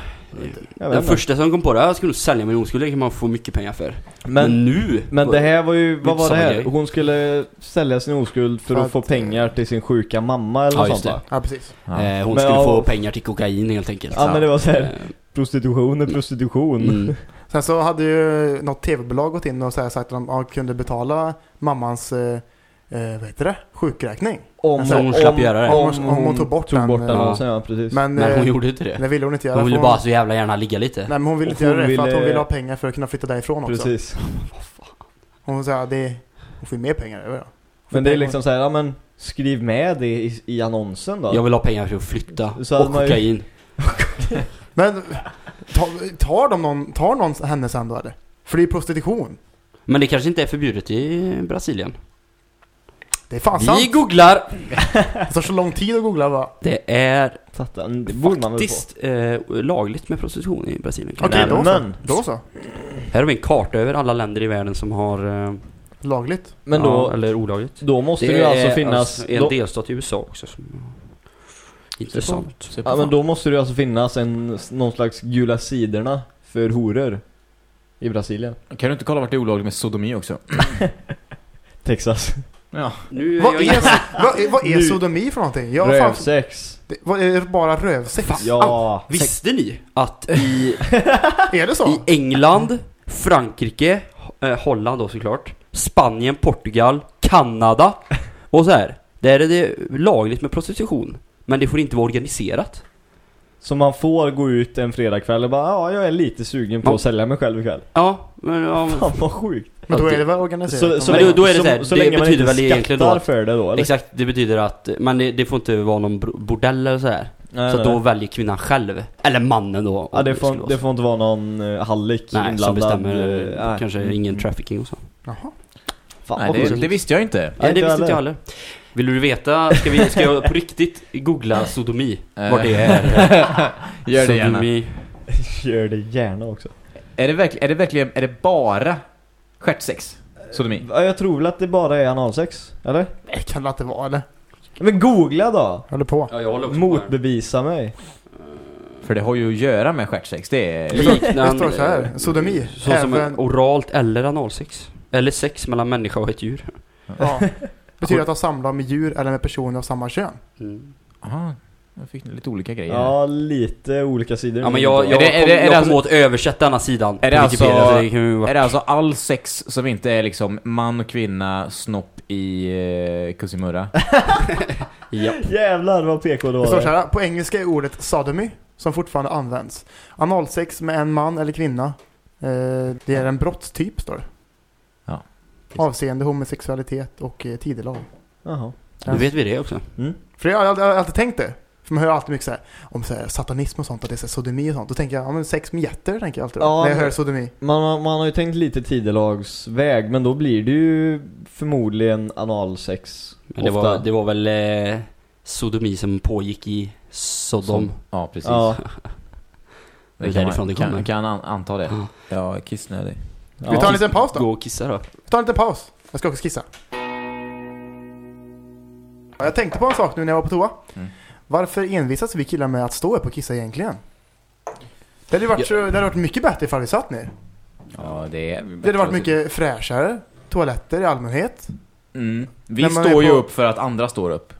Den inte. första som kom på det, jag skulle nog sälja min oskuld, det kan man få mycket pengar för. Men, Men, nu? men det här var ju, vad var det här? grej. Hon skulle sälja sin oskuld för, För att få att, pengar till sin sjuka mamma eller Ja, något sånt va? Ja precis. Ja. Eh, hon Men skulle ja, få pengar till kokain helt enkelt. Ja men det var så här, Eh, prostitution är prostitution. mm. Sen så hade ju något tv-bolag gått in och sagt att de ja, kunde betala mammans, eh, eh, vad heter det, sjukräkning. Om, Alltså, hon slapp göra det. Om, om hon tog bort tog den. bort eh, den ja. annonsen, ja precis. Men, Men hon eh, gjorde inte det. det ville hon inte göra. Hon ville för bara så jävla gärna ligga lite. Nej men hon ville inte Och göra det hon för att hon ville- ha pengar för att kunna flytta därifrån också. precis. Hon sa det, hon får ju mer pengar över då. Men det är liksom så här, ja men skriv med det i, i annonsen då. Jag vill ha pengar för att flytta. Så och man ju- kokain. Men ta, tar de någon, tar någon henne sen då eller? För det är prostitution. Men det kanske inte är förbjudet i Brasilien. Det är fan Vi sant. googlar. Det tar så lång tid att googla va? Det är Satan, det borde man väl faktiskt eh, lagligt med prostitution i Brasilien. Okej, då så. Då så. Här har vi en karta över alla länder i världen som har... Eh, Lagligt. Men ja, då, eller olagligt. då måste det, ju alltså finnas... en då, delstat i USA också som... Intressant. ja men då måste det alltså finnas en, någon slags gula sidorna för horor. I Brasilien. Kan du inte kolla vart det är olagligt med sodomi också? Texas. Ja. Nu är Vad jag är, vad vad är Nu- sodomi för någonting? Jag, fan, Rövsex. det, vad är det bara rövsex? Ja. Visste ni att i, Är det så? i England, Frankrike, eh, Holland då såklart, Spanien, Portugal, Kanada och så här. Där är det lagligt med prostitution. Men det får inte vara organiserat. Så man får gå ut en fredagkväll och bara ja, jag är lite sugen på Man- att sälja mig själv ikväll. Ja, men... Ja, Fan vad sjukt. Men då är det väl organiserat? Så, så, Men länge, då- då är det så här, så, så det länge man betyder inte väl egentligen skattar då att- för det då eller? Exakt, det betyder att, men det, det får inte vara någon bordell eller så här. Nej, Så nej. då väljer kvinnan själv. Eller mannen då. Ja det får, det får inte vara någon uh, hallick Nej, som inblandad. bestämmer eh, nej. kanske ingen trafficking och så. Jaha. Fan Nej, det, det visste jag inte. Nej, inte det visste inte heller. jag heller. Vill du veta, ska, vi, ska jag på riktigt googla sodomi? Eh. Vart det är? Gör det gärna. Sodomi. Gör det gärna också. Är det, verkligen, är det verkligen, är det bara stjärtsex? Sodomi? Ja, Jag tror väl att det bara är analsex, eller? Nej, kan det inte vara eller? Men googla då! Håller på. Ja, jag håller också Motbevisa mig. För det har ju att göra med stjärtsex, det är... Det står Liknande... så här, sodomi. Så som Även- oralt eller analsex. Eller sex mellan människa och ett djur. Ja. Betyder att ha samlag med djur eller med personer av samma kön. Mm. Aha. Jag fick lite olika grejer. Ja, lite olika sidor. Ja men jag, jag, Är det- är det- är jag alltså- kom åt översätta denna sidan Är det alltså-. Är det alltså all sex som inte är liksom man och kvinna, snopp i eh, Kusimurra? Ja. Jävlar vad PK står var. här, på engelska är ordet sodomy som fortfarande används. Analsex med en man eller kvinna. Eh, det är en brottstyp står det. Avseende homosexualitet och eh, tidelag. Jaha. Nu vet vi det också. För jag har alltid, alltid tänkt det. För man hör alltid mycket så här, om så här, satanism och sånt, att det är så här, sodomi och sånt. Då tänker jag, ja men sex med jätter tänker jag alltid då, Ja, när jag men- hör sodomi. Man, man har ju tänkt lite tidelagsväg, men då blir det ju förmodligen analsex. Men det ofta. var, det var väl eh, sodomi som pågick i Sodom. Ja, precis. Ja. Det är kan därifrån man, det kan, kommer. kan an, anta det. Ja. Ja, kissnödig. Vi ta en liten paus då? Gå och kissa då. Ta en liten paus. Jag ska också skissa. Ja, Jag tänkte på en sak nu när jag var på toa. Mm. Varför envisas vi killar med att stå upp och kissa egentligen? Det hade varit, så, det hade varit mycket bättre ifall vi satt ner. Ja, det är... Det hade varit mycket fräschare. Toaletter i allmänhet. Mm. Vi När man är står ju på- upp för att andra står upp.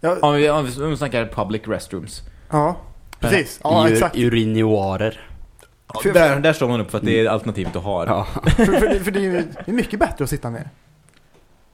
Ja, Om vi, om vi, om vi snackar public restrooms. ja precis. Ja, Ur, exakt. För- Där, där står man upp för att det är alternativet du har. Ja. För, för, det- för det är ju det är mycket bättre att sitta ner.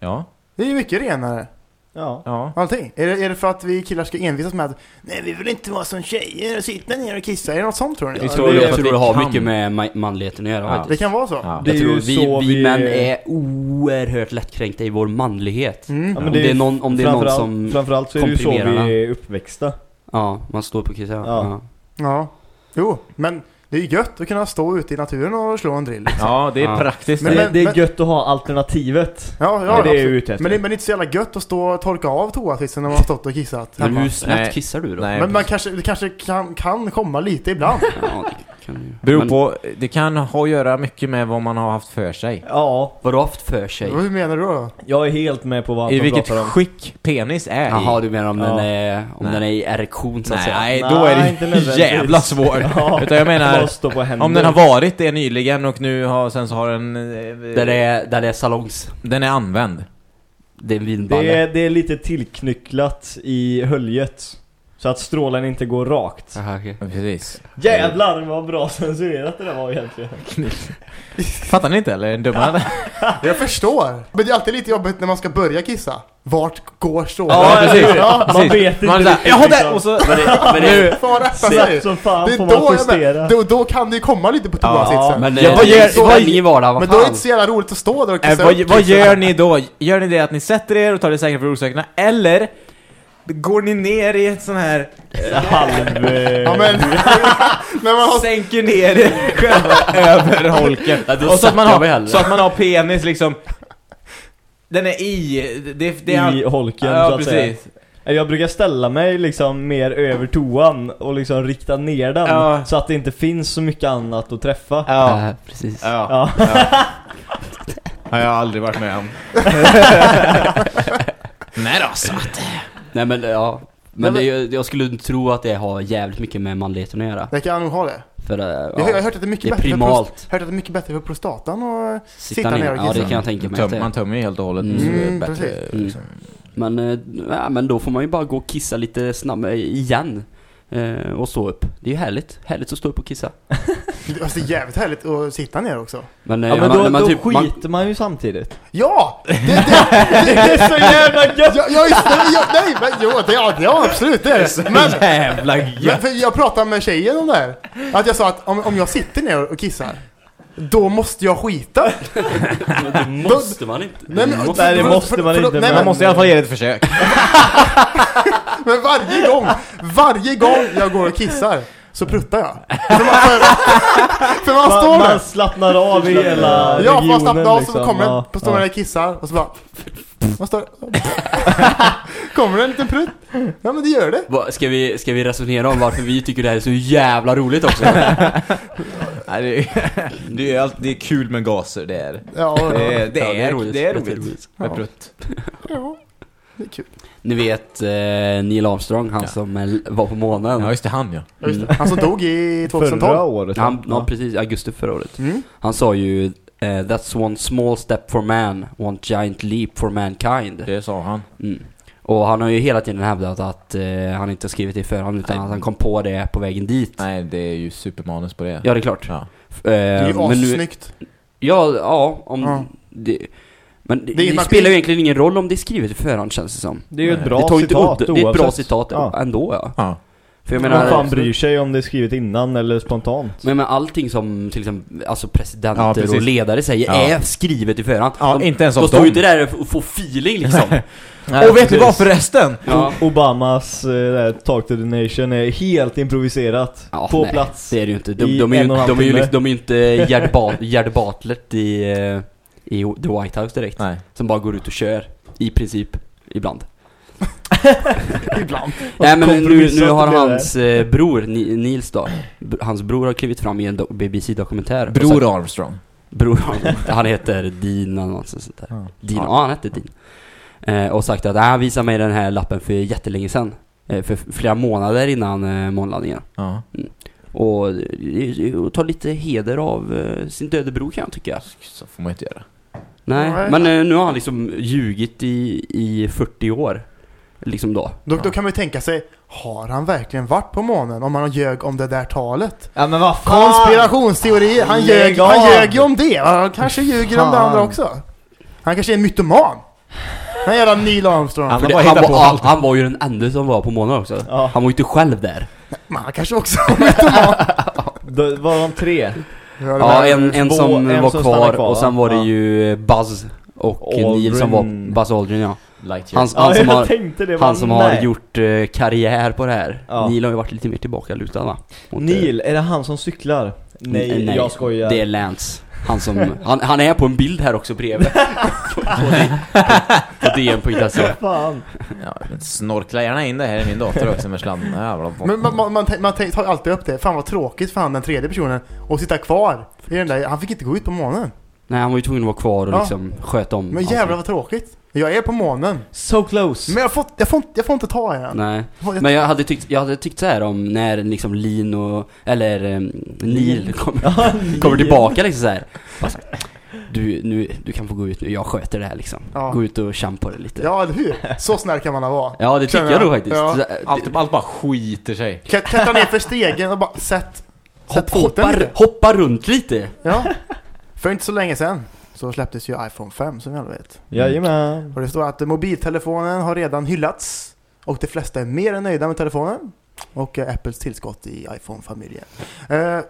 Ja. Det är ju mycket renare. Ja. ja. Allting. Är det, är det för att vi killar ska envisas med att Nej vi vill inte vara som tjejer och sitta ner och kissa? Är det något sånt tror ni? Jag Ja, tror, det- det, jag tror det att har kan. mycket med ma- manligheten att göra Ja. Det kan vara så. Ja. Det är jag tror ju vi, så vi vi- män är oerhört lättkränkta i vår manlighet. Mm. Ja, om det är är någon, om det är någon framförallt- som... Framförallt så är det ju så komprimerar vi är uppväxta. Ja, man står på kissa. Ja. Ja. Ja. Jo, men det är ju gött att kunna stå ute i naturen och slå en drill. liksom. Ja, det är Ja. praktiskt. Men- det, men- det är gött att ha alternativet. Ja, ja, det är det är ute. Men det, men det är inte så jävla gött att stå och torka av toasitsen när man har stått och kissat Men hur snabbt Nej. kissar du då? Nej. Men man kanske, det kanske kan, kan komma lite ibland. Ja, kan ju. Beror Men på, det kan ha att göra mycket med vad man har haft för sig. Ja, Vad har du haft för sig? Hur menar du då? jag är helt med på vad I vilket om. skick penis är Jaha, du menar om, Ja. den, är, om Nej. den är i erektion så att säga? Nej, då är inte det nödvändigtvis. jävla svårt. Ja, Utan jag menar, om den har varit det nyligen och nu har, sen så har den... eh, Den är, den är salongs. Den är använd. Det är en vinballe. det, är, det är lite tillknycklat i höljet. Så att strålen inte går rakt. Jaha, okej. Ja, Precis. Jävlar vad bra censurerat det där var egentligen. Fattar ni inte eller? Dumma? Jag förstår. Men det är alltid lite jobbigt när man ska börja kissa. Vart går strålen? Ja, precis. Ja, Man Precis. vet inte Man är såhär, riktigt, Jaha där! liksom. Och så... Men det, Får man sig? Som fan Det får då, man jag men, justera. då, då kan det ju komma lite på Ja, toasitsen. men Ja, eh, vad det är gör- så vad- ni vad Men då är det inte så jävla roligt att stå där och Äh, kissa vad, upp, vad liksom. gör ni då? Gör ni det att ni sätter er och tar det säkert för osäkra? Eller går ni ner i ett sån här... Halv... Ja men, när man har Sänker ner er själva över holken. Ja, och så att, man har, så att man har penis liksom... Den är i... Det, det är I holken Ja, så att säga. precis. Jag brukar ställa mig liksom mer över toan och liksom rikta ner den Ja. så att det inte finns så mycket annat att träffa. Ja. Ja, precis. Ja. Ja. Har jag aldrig varit med om. Nej då, så att... Nej men ja. Men Nej, det, jag skulle inte tro att det har jävligt mycket med manligheten att göra. Det kan nog ha det. För, eh, Jag, har- jag har ja, hört att det är mycket det är bättre för primalt. prost- hört att det är mycket bättre för prostatan och Sitta ner. och Ja, det kan jag tänka mig. Töm, man tömmer ju helt och hållet. Mm. Mm, bättre, precis. liksom. Men, eh, ja, men då får man ju bara gå och kissa lite snabbare igen. Eh, och stå upp. Det är ju härligt. Härligt att stå upp och kissa. Det är jävligt härligt att sitta ner också. Men, eh, Ja men man- då, man då typ- man- skiter man ju samtidigt. Ja! Det, det, det, det är så jävla gött! Ja, ja, just det, ja, nej, men jo, det, ja, ja, absolut det är det. Men, Jävla men för jag pratade med tjejen om det här. Att jag sa att om, om jag sitter ner och kissar, då måste jag skita. Men det måste man inte. Nej, men, måste- Nej, det måste man inte, Nej, men- Man men, måste i alla fall ge det ett försök. Men varje gång, varje gång jag går och kissar så pruttar jag. För man, för, för man står Man, där. man slappnar av i hela Ja, man slappnar av så liksom. kommer Ja, den på står där ja. och kissar och så bara... Man står Kommer det en liten prutt? Ja men det gör det. Ska, vi, ska vi resonera om varför vi tycker det här är så jävla roligt också? Nej, det, är, det, är allt, det är kul med gaser, det är Ja, det. är, det, Ja, är, det är Det roligt. Med prutt. ja. Det är kul. Ni vet eh, Neil Armstrong, han Ja. som eh, var på månen. Ja, just det, han ja. Ja, just det. Han som dog i Förra 2012. året Han, ja, precis, augusti förra året. Mm. Han sa ju eh, That's one small step for man, one giant leap for mankind. Det sa han. Mm. Och han har ju hela tiden hävdat att eh, han inte har skrivit det i förhand utan Nej. att han kom på det på vägen dit. Nej, det är ju supermanus på det. Ja, det är klart. Ja. F- Det är eh, ju men nu, assnyggt. ja, ja, om Ja. det... Men det, Det spelar ju egentligen ingen roll om det är skrivet i förhand känns det som. Det är ju ett bra det inte citat udden- Det är ett bra oavsett. citat Ja. ändå ja. Ja. För jag menar... fan bryr sig om det är skrivet innan eller spontant? Men, men allting som till exempel alltså presidenter Ja, och ledare säger Ja. är skrivet i förhand. Ja, de, inte ens de står ju inte där och får feeling liksom. Nej, Och vet du vad förresten? ja. Obamas eh, Talk to the Nation är helt improviserat. Ja, på nej, plats. Det är det ju inte. De, de, är, ju, de, är liksom- de är ju inte Gerd Bartlett i, eh, i The White House direkt. Nej. Som bara går ut och kör. I princip. Ibland. Ibland. Nej men nu, nu har hans eh, bror, Ni- Nils då. B- Hans bror har klivit fram i en do- BBC-dokumentär. Bror Armstrong. Bror, han heter Dean eller något sånt där. Ja. Dean, ja han hette Dean. Eh, och sagt att han visade mig den här lappen för jättelänge sedan. Eh, för flera månader innan eh, månlandningen. Ja. Och, eh, och ta lite heder av eh, sin döde bror kan jag tycka. Så får man inte göra. Nej, Nej. men eh, nu har han liksom ljugit i, i 40 år. Liksom då. Då, då kan man ju tänka sig, har han verkligen varit på månen om han ljög om det där talet? Ja men vad fan! Konspirationsteori, han ljög, han ljög ju om det. Han kanske ljuger om det andra också. Han kanske är en mytoman. Den jävla Neil Armstrong. Han För det, bara han, var, på allt. han var ju den enda som var på månen också. Ja. Han var ju inte själv där. Men han kanske också är en mytoman. Då var de tre. Ja, en, en två- som en var som kvar, kvar, och sen va? var det Ja. ju eh, Buzz och Neil som var Aldrin. Buzz Aldrin ja. Lightyear. Han, Ja, han som jag har, det. han som nej. har gjort eh, karriär på det här. Ja. Neil har ju varit lite mer tillbakalutad va? Mot, eh, Neil, är det han som cyklar? Nej, nej, jag skojar. Det är Lance. Han som, han, han är på en bild här också bredvid. på, på, på dn.se. Fan. Ja, snorkla gärna in det här i min dator också med sladden. Jävla Men man, man, man, tar ju alltid upp det. Fan vad tråkigt för han den tredje personen. Och sitta kvar i den där. Han fick inte gå ut på månen. Nej, han var ju tvungen att vara kvar och Ja. liksom sköta om Men allting. jävlar vad tråkigt. Jag är på månen. So close. Men jag får, jag får, inte- jag får inte ta den. Nej, Jag får- men jag hade tyckt, jag hade tyckt så här om när liksom Lin och, eller um, Neil kom, Ja, kommer tillbaka liksom så här. Bara så här, Du, nu, du kan få gå ut nu, jag sköter det här liksom. Ja. Gå ut och kämpa på det lite. Ja, eller hur? Så snäll kan man vara. Ja, det tycker jag jag. nog faktiskt. Ja. Allt, allt bara skiter sig. Klätt- Klättra ner för stegen och bara sätt, sätt Hopp, foten hoppa, runt lite. Ja. För inte så länge sedan så släpptes ju iPhone 5 som vi alla vet. Jajamän. Och det står att mobiltelefonen har redan hyllats och de flesta är mer än nöjda med telefonen och eh, Apples tillskott i iPhone-familjen. Eh,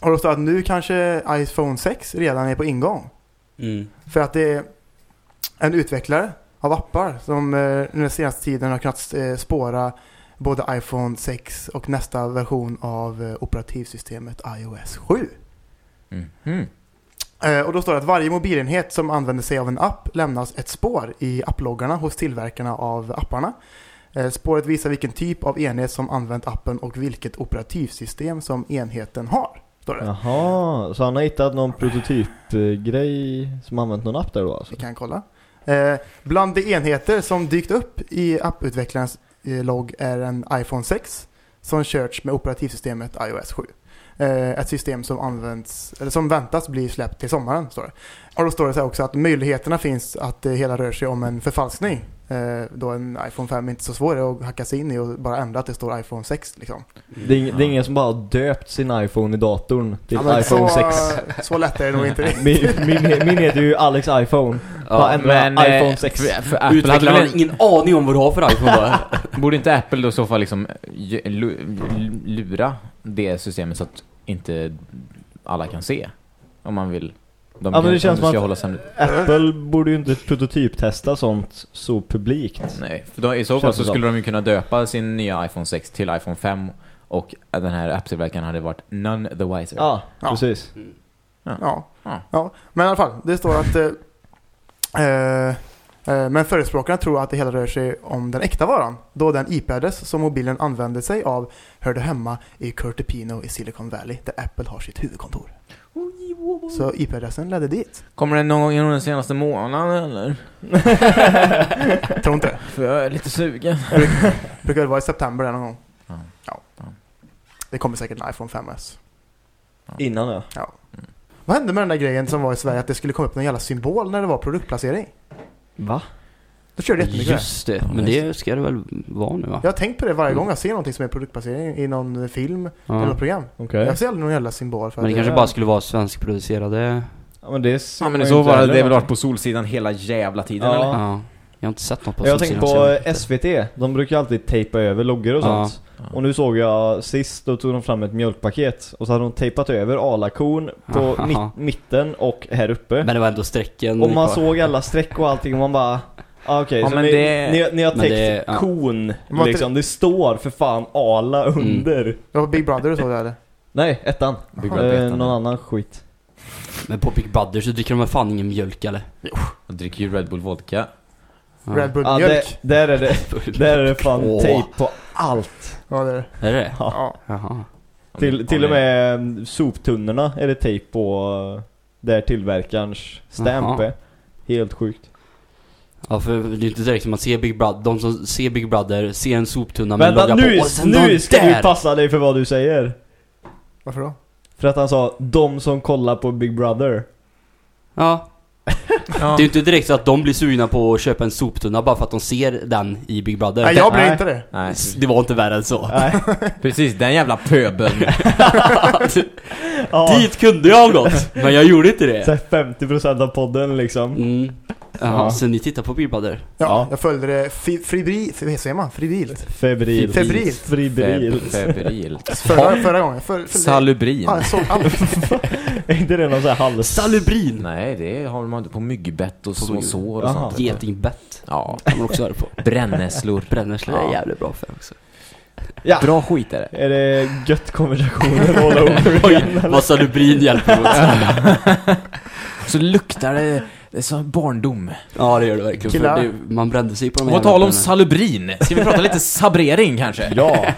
och det står att nu kanske iPhone 6 redan är på ingång. Mm. För att det är en utvecklare av appar som eh, den senaste tiden har kunnat eh, spåra både iPhone 6 och nästa version av eh, operativsystemet iOS 7. Mm. Mm. Eh, och då står det att varje mobilenhet som använder sig av en app lämnas ett spår i apploggarna hos tillverkarna av apparna. Eh, spåret visar vilken typ av enhet som använt appen och vilket operativsystem som enheten har. Står det. Jaha, så han har hittat någon prototypgrej som använt någon app där då alltså? Vi kan kolla. Eh, bland de enheter som dykt upp i apputvecklarens logg är en iPhone 6 som körts med operativsystemet iOS 7. Eh, ett system som används, eller som väntas bli släppt till sommaren, står det. Och då står det så här också att möjligheterna finns att det hela rör sig om en förfalskning. Eh, då en iPhone 5 är inte så svår att hacka sig in i och bara ändra att det står iPhone 6 liksom. Det är, ing- det är ingen som bara döpt sin iPhone i datorn till Ja, iPhone så, 6. så lätt är det nog inte. Min, min, min heter ju Alex iPhone. Bara Ja, men, eh, iPhone 6. För, för Apple hade Utvecklaren väl har ingen aning om vad du har för iPhone bara. Borde inte Apple då i så fall liksom lura det systemet så att inte alla kan se? Om man vill. De Ja, men det känns som att- Apple borde ju inte prototyptesta sånt så publikt. Nej, för då, i så fall så det skulle de ju kunna döpa sin nya iPhone 6 till iPhone 5 och den här apptillverkaren hade varit none the wiser. Ja, Ja. precis. Ja. Ja. ja. Men i alla fall, det står att eh, eh, eh, men förespråkarna tror att det hela rör sig om den äkta varan. Då den IP-adress som mobilen använde sig av hörde hemma i Curtipino i Silicon Valley där Apple har sitt huvudkontor. Så IP-adressen ledde dit. Kommer den någon gång inom den senaste månaden eller? Tror inte. För jag är lite sugen. Brukar väl vara i september där någon gång. Ja. Det kommer säkert en iPhone 5S. Innan ja. Vad hände med den där grejen som var i Sverige att det skulle komma upp någon jävla symbol när det var produktplacering? Va? Då kör du jättemycket. Just det, men det ska det väl vara nu va? Jag har tänkt på det varje gång jag ser någonting som är produktbasering i någon film eller Ja. något program. Okej. Jag ser aldrig någon jävla symbol för Men det att kanske är- bara skulle vara svenskproducerade... Ja men det ser Ja men så heller det har väl varit på Solsidan hela jävla tiden Ja. eller? Ja. Jag har inte sett något på Jag Solsidan på SVT, de brukar alltid tejpa över loggor och Ja. sånt. Och nu såg jag sist, då tog de fram ett mjölkpaket och så hade de tejpat över alakon på mitt, mitten och här uppe. Men det var ändå strecken Och man såg alla streck och allting och man bara Ah, Okej, Ja, så ni, det- ni, ni har täckt det- ja. kon liksom, det står för fan ala Mm. under. Det var Big Brother och så där? Nej, ettan. Big Eh, Brother ettan, någon ja. annan skit. Men på Big Brother så dricker de väl fan ingen mjölk eller? Och dricker ju Red Bull vodka. Ja. Red Bull Ja, mjölk. det, där är det, där är det fan Åh. tejp på allt. Ja, det är det. Är det det? Ja. Ja. Jaha. Till, till och med mm, soptunnorna är det tejp på eh, där tillverkarens är. Helt sjukt. Ja för det är inte direkt som man ser Big Brother, de som ser Big Brother ser en soptunna med logga nu, på och sen nu ska där. du passa dig för vad du säger. Varför då? För att han sa 'De som kollar på Big Brother' Ja. Det är ju inte direkt så att de blir sugna på att köpa en soptunna bara för att de ser den i Big Brother. Nej, jag blir Nej. inte det. Nej, Det var inte värre än så. Nej. precis. Den jävla pöbeln. ja, Dit kunde jag ha gått, men jag gjorde inte det. så här 50% av podden liksom. Mm. Ja, Ja. så ni tittar på Big Brother? Ja, Ja. jag följde det fribril, vad säger man? Fribrilt. Febril. Febril. Febril. Febril. Förra, förra gången. För, för, Salubrin. Ja, jag såg. Är inte det någon sån här hals... Salubrin! Nej, det har man inte på myggbett och mygg- sår och sånt. Getingbett Ja. kan man också höra på. Brännässlor. Brännässlor är jävligt bra för också. Ja. Bra skit är det. Är det gött konversationer all over again, vad Salubrin hjälper mot. Så luktar det, det är som barndom. Ja det gör det verkligen. För det, man brände sig på de Och här tal om salubrin, ska vi prata lite sabrering kanske? Ja.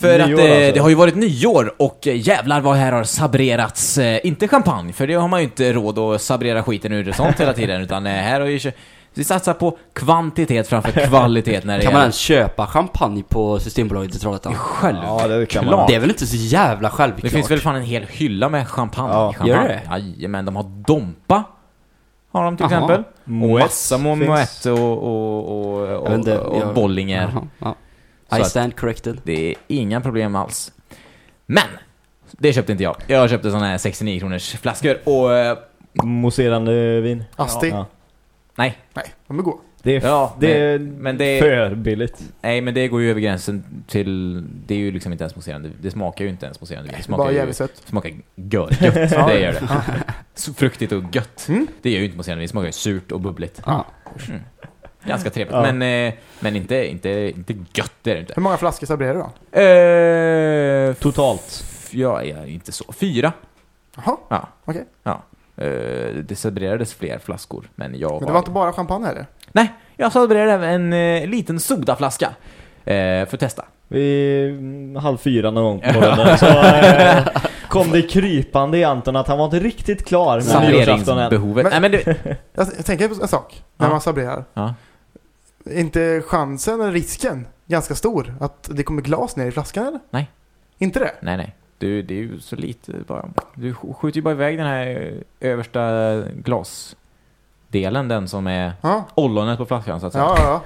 För att Nyår, eh, alltså. det har ju varit nyår och eh, jävlar vad här har sabrerats. Eh, inte champagne, för det har man ju inte råd att sabrera skiten ur sånt hela tiden, utan eh, här har ju vi satsar på kvantitet framför kvalitet när det Kan man ens köpa champagne på Systembolaget i Trollhättan? Självklart. Ja, det kan man. Det är väl inte så jävla Det självklart? finns väl fan en hel hylla med champagne. Ja, champagne. gör det? Jajamän, de har Dompa. Har de till Jaha. exempel. Moet massa. Moet och, och, och, och, inte, och jag- Bollinger. Jaha, ja. I stand corrected. Det är inga problem alls. Men! Det köpte inte jag. Jag köpte såna här 69 kronors flaskor och... eh, Mousserande vin. Asti. Ja. Nej. Nej, de är goda. Det är, Ja, det är men det är- för billigt. Nej, men det går ju över gränsen till... Det är ju liksom inte ens mousserande. Det smakar ju inte ens mousserande. Det Bara smakar ju... jävligt sött. smakar gött. gött. det gör det. Så fruktigt och gött. Mm. Det gör ju inte mousserande. Det smakar ju surt och bubbligt. Ja. Ganska trevligt. Ja. Men, eh, men inte, inte, inte gött det är det inte. Hur många flaskor sabrerar du då? Eh, Totalt. ja, ja, inte så. Fyra. Jaha, Ja. Okej. Ja. Eh, det serverades fler flaskor, men jag men det var inte bara champagne eller? Nej, jag serverade en eh, liten sodaflaska. Eh, för att testa. Vid mm, halv fyra någon gång på morgonen så eh, kom det krypande i Anton att han var inte riktigt klar med nyårsafton än. Men- Nej men. Jag, jag tänker på en sak när Ja. man sabrerar. Ja. Är inte chansen eller risken ganska stor att det kommer glas ner i flaskan eller? Nej. Inte det? Nej, nej. Du, det är ju så lite bara. Du sk- skjuter ju bara iväg den här eh, översta glasdelen, den som är Ja, ollonet på flaskan så att säga. ja, ja.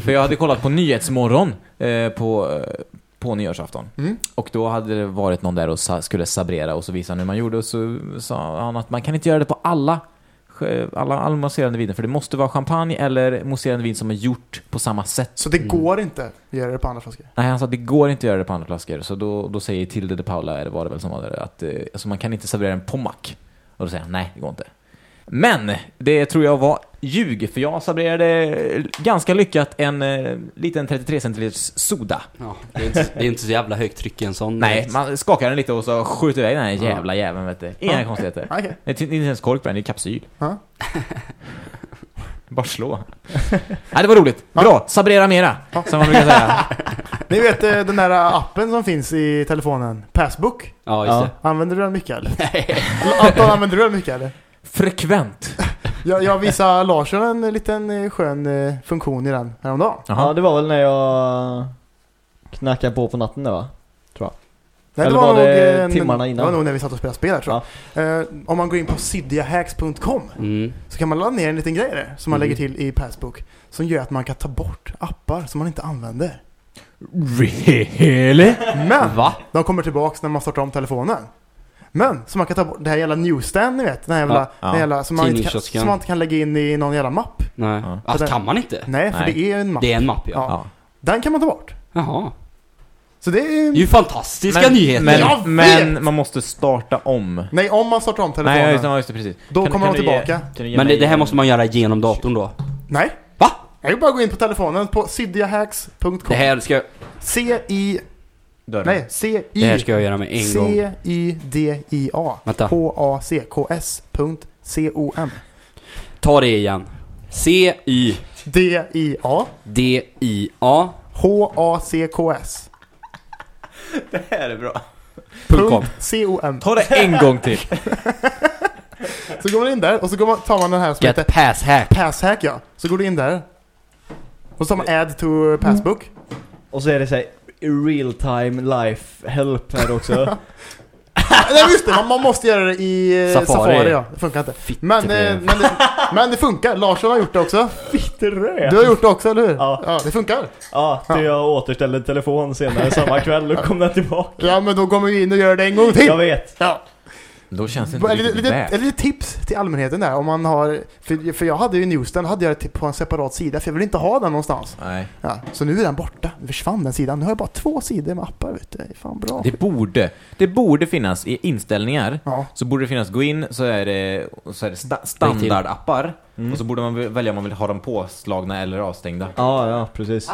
För jag hade kollat på Nyhetsmorgon eh, på, eh, på nyårsafton. Mm. Och då hade det varit någon där och sa, skulle sabrera och så visade han hur man gjorde och så sa han att man kan inte göra det på alla alla, all mousserande viner för det måste vara champagne eller mousserande vin som är gjort på samma sätt. Så det Mm. går inte att göra det på andra flaskor? Nej, han sa att det går inte att göra det på andra flaskor. Så då, då säger Tilde de Paula, eller var det väl som var det, att eh, alltså man kan inte servera en pommac. Och då säger han, nej, det går inte. Men det tror jag var ljug, för jag serverade ganska lyckat en eh, liten 33 centiliters soda. Ja, det, är inte, det är inte så jävla högt tryck i en sån. Nej, direkt. man skakar den lite och så skjuter iväg den här Ja. jävla jäveln, vet du. Inga Ja. konstigheter. Okej. Det är inte ens kork på den, det är kapsyl. Ja. Bara slå. Nej, det var roligt. Bra, sabrera mera, Ja. som man brukar säga. Ni vet eh, den där appen som finns i telefonen? Passbook? Ja, just det. Använder du den mycket eller? Eller Anton, använder du den mycket eller? Frekvent. Jag, jag visade Larsson en liten eh, skön eh, funktion i den häromdagen. Ja, det var väl när jag knackade på på natten där va? Nej, Eller det var, var nog, det eh, timmarna Det innan? var nog när vi satt och spelade spel här, tror jag. Eh, om man går in på syddiahacks.com Mm. så kan man ladda ner en liten grej där som man Mm. lägger till i Passbook. Som gör att man kan ta bort appar som man inte använder. Really? Men Va? de kommer tillbaks när man startar om telefonen. Men, så man kan ta bort det här jävla newsstand ni vet. Den här jävla, Ja, ja. Den jävla som, man inte kan, som man inte kan lägga in i någon jävla mapp. Nej. Ja. Alltså kan man inte? Nej, för Nej. det är en mapp. Det är en mapp ja. Ja. Den kan man ta bort. Jaha. Så det är... Det är ju fantastiska nyheter. Men, Jag men vet! man måste starta om. Nej, om man startar om telefonen. Nej, just det, just det, precis. Då Kan- kommer kan de tillbaka. ge Men det, det här en- måste man göra genom datorn då? Nej. Va? Jag vill bara gå in på telefonen på syddiahacks.com. Det här ska, C-I... Dörren. Nej, C-I... det här ska jag göra med en gång. C-I-D-I-A. Vänta. H-A-C-K-S.com. Ta det igen. C-Y D-I-A. D-I-A H-A-C-K-S. Det här är bra. .com. C-O-M. Ta det en gång till. Så går man in där och så går man, tar man den här som Get heter pass hack. Passhack ja. Så går du in där. Och så tar man add to passbook. Och så är det såhär real time life help här också. Nej just det, man, man måste göra det i eh, Safari. Safari. ja. Det funkar inte. Men, eh, men, det, men det funkar. Larsson har gjort det också. Fitterö! Du har gjort det också, eller hur? Ja. ja det funkar. Ja, till jag återställde telefon senare samma kväll och kom den tillbaka. Ja men då kommer vi in och gör det en gång till. Jag vet. Ja. Då känns det inte riktigt lite, värt. lite tips till allmänheten där om man har, för, för jag hade ju Newsten, hade jag på en separat sida för jag vill inte ha den någonstans. Nej. Ja, så nu är den borta, nu försvann den sidan. Nu har jag bara två sidor med appar vet du. Det är fan bra. Det borde, det borde finnas i inställningar Ja, så borde det finnas, gå in så är det, så är det sta, standardappar och så borde man väl- välja om man vill ha dem påslagna eller avstängda. Ja, ja, precis.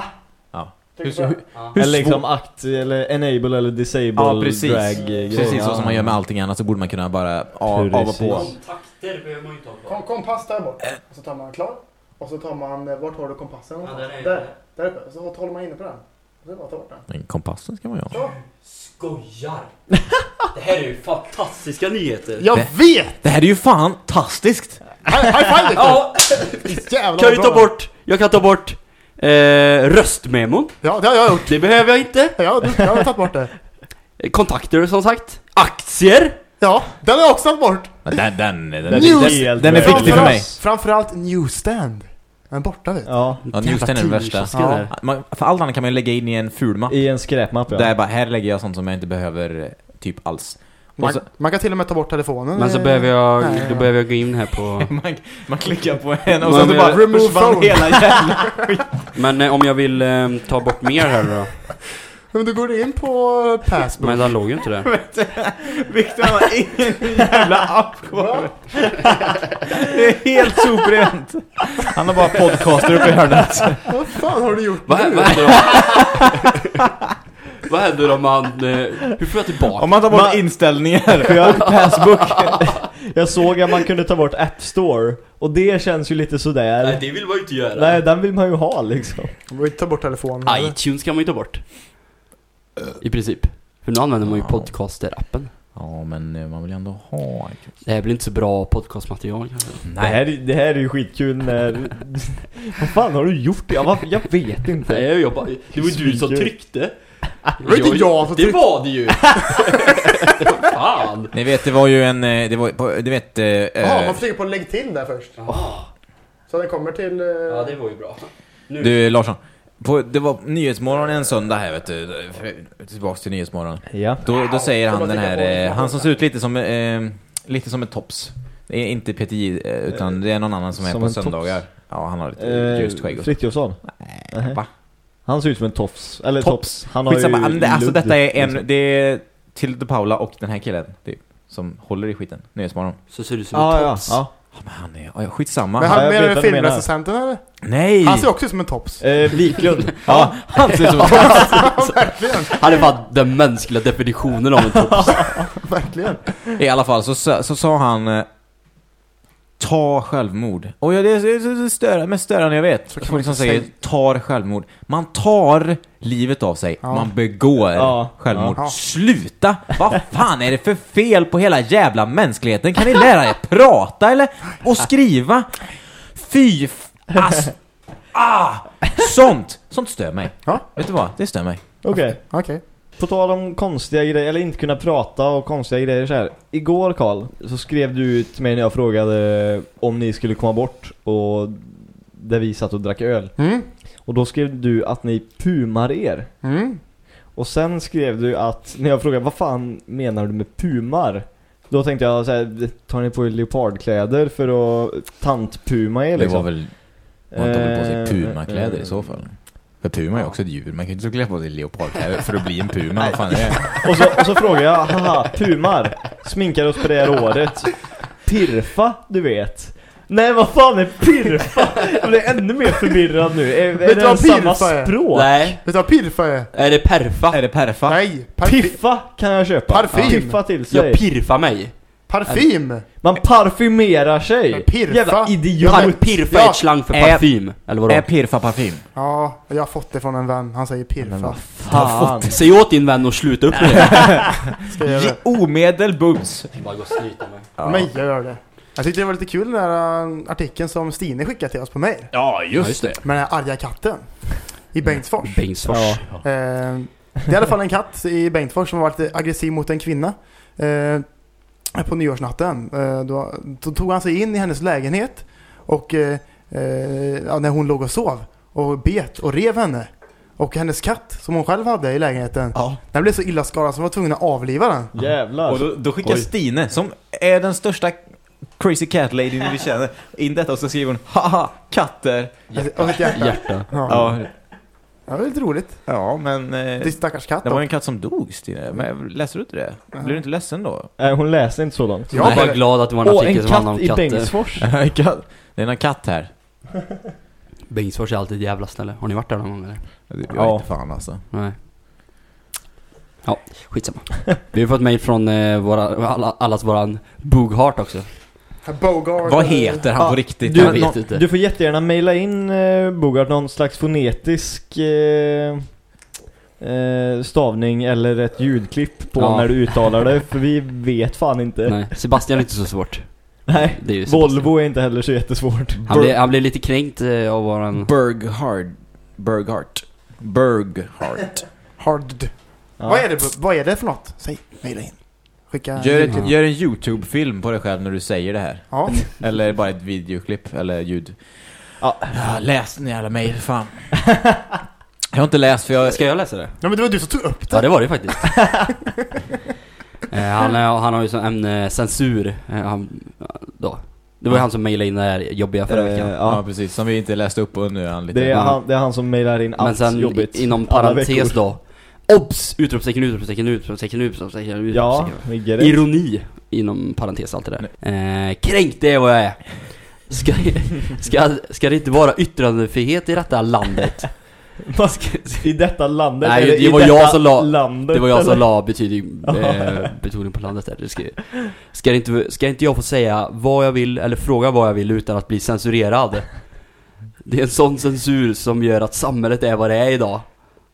Ja. Hur, hur, Ja. hur eller liksom akt, eller enable eller disable Ja, precis. drag grejer. Precis så ja. som man gör med allting annat så borde man kunna bara av, av och på. Kontakter behöver man inte ha Kom, kompass där bort. Och så tar man klar. Och så tar man, eh, vart har du kompassen? Ja, där är där, det. där uppe. Så håller man inne på den. Och så bara ta bort den. Men kompassen ska man ju ha. Så. Skojar! Det här är ju fantastiska nyheter. Jag Det- vet! Det här är ju fantastiskt! High, high five! Ja, Jävlar kan vi bra. ta bort, jag kan ta bort eh, röstmemon. Ja, det har jag gjort. Det behöver jag inte. Ja, du, jag har tagit bort det. Eh, Kontakter som sagt. Aktier. Ja, den har jag också tagit bort. Den, den, den, den, Den är den, är viktig för mig. Framförallt Newstand. Den är borta vet du. Ja, Ja, Newsten är den värsta. Ja. Man, för allt annat kan man ju lägga in i en fulmapp. i en skräpmapp ja. Där bara, här lägger jag sånt som jag inte behöver eh, typ alls. Man, så, man kan till och med ta bort telefonen. Men så eh, behöver jag, Nej. då behöver jag gå in här på... man, man klickar på en och vill- bara remove phone. hela jävla... Men eh, om jag vill eh, ta bort mer här då? Men du går in på Passbook. Men den låg ju inte där. Victor har ingen jävla app kvar. Det är helt soprent. Han har bara podcaster uppe i hörnet. Vad fan har du gjort Vad, nu? om... vad händer om man... Eh, hur får jag tillbaka? Om man tar bort Man- inställningar. För jag, passbook, jag såg att man kunde ta bort App Store Och det känns ju lite sådär Nej, Nej, det vill man ju inte göra. den vill man ju ha liksom Du vill inte ta bort telefonen. iTunes kan man ju ta bort. I princip. För nu använder man ju podcaster-appen. Ja, men eh, man vill ju ändå ha... Det här blir inte så bra podcastmaterial kanske. det här, är- det här är ju skitkul när... Vad fan har du gjort? Jag, jag vet inte Nej, jag bara, det var ju du som tryckte. Det var inte jag som Det var det ju! Fan! Ni vet, det var ju en... eh, Det var, du vet... eh, Jaha, eh, man får trycka på lägg till där först. Så den kommer till... eh, Ja, det var ju bra. Nu. Du Larsson, på, det var Nyhetsmorgon en söndag här vet du, tillbaks till Nyhetsmorgon. Ja Då, då säger han den här, eh, han som ser ut lite som, eh, lite som en tops. Det är inte PTJ, eh, utan det är någon annan som är Som på en tops? söndagar. Ja, han har lite eh, ljust skägg. Frithiofsson Nej, va? Han ser ut som en tofs Eller Tops. tops, Han har Skitsamma, ju men det, alltså ludd, detta är en, liksom. det är till de Paula och den här killen, typ, som håller i skiten. Nyhetsmorgon. Så ser du ut som en Ja, ja, tops. ja Ja, men han är, ja, skitsamma. Men Han, vet menar du filmrecensenten eller? nej! Han ser också ut som en tops. eh, Wiklund ja, han ser ut som en tops. verkligen, Han är fan den mänskliga definitionen av en tops. verkligen. I alla fall så, sa- så sa han eh, Ta självmord. Och ja, det är det stör, mest störande jag vet. Så Folk som säger säga. tar självmord. Man tar livet av sig. Ja. Man begår Ja, självmord. ja. Sluta! Vad fan är det för fel på hela jävla mänskligheten? Kan ni lära er prata eller? Och skriva? Fy ass, ah! Sånt! Sånt stör mig. Ja. Vet du vad? Det stör mig. Okej Okej. På tal om konstiga grejer, eller inte kunna prata och konstiga grejer så här. Igår Karl, så skrev du till mig när jag frågade om ni skulle komma bort och där vi satt och drack öl. Mm. Och då skrev du att ni pumar er. Mm. Och sen skrev du att, när jag frågade vad fan menar du med pumar? Då tänkte jag så här, tar ni på er leopardkläder för att tantpuma er Det liksom? var väl... Man tar väl på sig Eh, pumakläder eh, i så fall. För puma är ju också ett djur, man kan ju inte klä på sig leopardkläder för att bli en puma. Vad fan är det? Och så, och så frågar jag, haha, pumar, sminkar oss på det här året. Pirfa, du vet. Nej vad fan är pirfa? Jag blir ännu mer förvirrad nu. Är, är det samma pirfa är? språk? Nej. Vet du vad pirfa är? Är det perfa? Är det perfa? Nej. Piffa kan jag köpa. Parfym. Piffa till sig. Jag pirfar mig. Parfym. Man parfymerar sig. Men pirfa? Jävla idiot. Par pirfa är ett slang för Är- parfym. Eller vadå? Är pirfa parfym? Ja, jag har fått det från en vän. Han säger pirfa. Men vad fan. Säg åt din vän att sluta upp med det. Ska jag göra det? Omedelbums! Bara gå och snyta mig. Men jag gör det. Jag tyckte det var lite kul den där äh, artikeln som Stine skickade till oss på mail. Ja, just det. Med den här arga katten. I Bengtsfors. Bengtsfors. Ja. Eh, det är i alla fall en katt i Bengtsfors som var lite aggressiv mot en kvinna. Eh, på nyårsnatten. Eh, då, då tog han sig in i hennes lägenhet. Och eh, eh, ja, när hon låg och sov. Och bet och rev henne. Och hennes katt som hon själv hade i lägenheten. Ja. Den blev så illa skadad så hon var tvungen att avliva den. Jävlar. Och då, då skickar Oj. Stine, som är den största crazy cat lady vi känner, in detta och så skriver hon Haha, katter! Och ett hjärta. Hjärta. Ja. Ja, ja, det var lite roligt. ja men... Det är Eh, stackars katt det var en katt som dog Stine, men läser du inte det? Blir du inte ledsen då? Nej, hon läste inte så långt. Ja, Jag är bara glad att det var en Åh, artikel en som handlade katt om i katter. Bengtsfors. Katt. det är en katt här. Bengtsfors är alltid ett jävla ställe. Har ni varit där någon gång eller? Jag Ja. inte fan alltså. Nej. Ja, skitsamma. Vi har fått mejl från eh, våra, alla, allas våran Booghart också. Bogart. Vad heter han Ja, på riktigt? Du, Jag vet nå- inte. du får jättegärna mejla in eh, Bogart någon slags fonetisk eh, eh, stavning eller ett ljudklipp på Ja. när du uttalar det, för vi vet fan inte. Nej, Sebastian är inte så svårt. Nej. Det är. Volvo är inte heller så jättesvårt. Han blev, han blev lite kränkt eh, av våran... Berghard. Berghart. Berghart. Hard. Ja. Vad, är det, vad är det för något? Säg, mejla in. Skicka. Gör, ett, gör en YouTube-film på dig själv när du säger det här. Ja. Eller bara ett videoklipp, eller ljud. Ja. Ja, läs den jävla mejl, fan. Jag har inte läst för jag... Ska jag läsa det? ja, men det var du som tog upp det. Ja, det var det faktiskt. eh, han, är- han har ju som ämne censur. Eh, han, då. Det var ju han som mejlade in det här jobbiga förra Eh, veckan. Ja, ja. precis. Som vi inte läste upp och nu är han lite... Det, är Ja. han, det är han som mejlar in Men allt sen jobbigt. i- inom parentes då. Obs! Utropstecken, utropstecken, utropstecken, utropstecken, Ja, utropstecken. vi get it. Ironi inom parentes allt det där. Eh, kränkt det är vad jag är. Ska, ska, ska det inte vara yttrandefrihet i detta landet? I detta landet? Nej, det i var jag som la- landet, Det var jag som la betydning, eh, betoning på landet där. Det ska, ska, det inte, ska inte jag få säga vad jag vill eller fråga vad jag vill utan att bli censurerad? Det är en sån censur som gör att samhället är vad det är idag.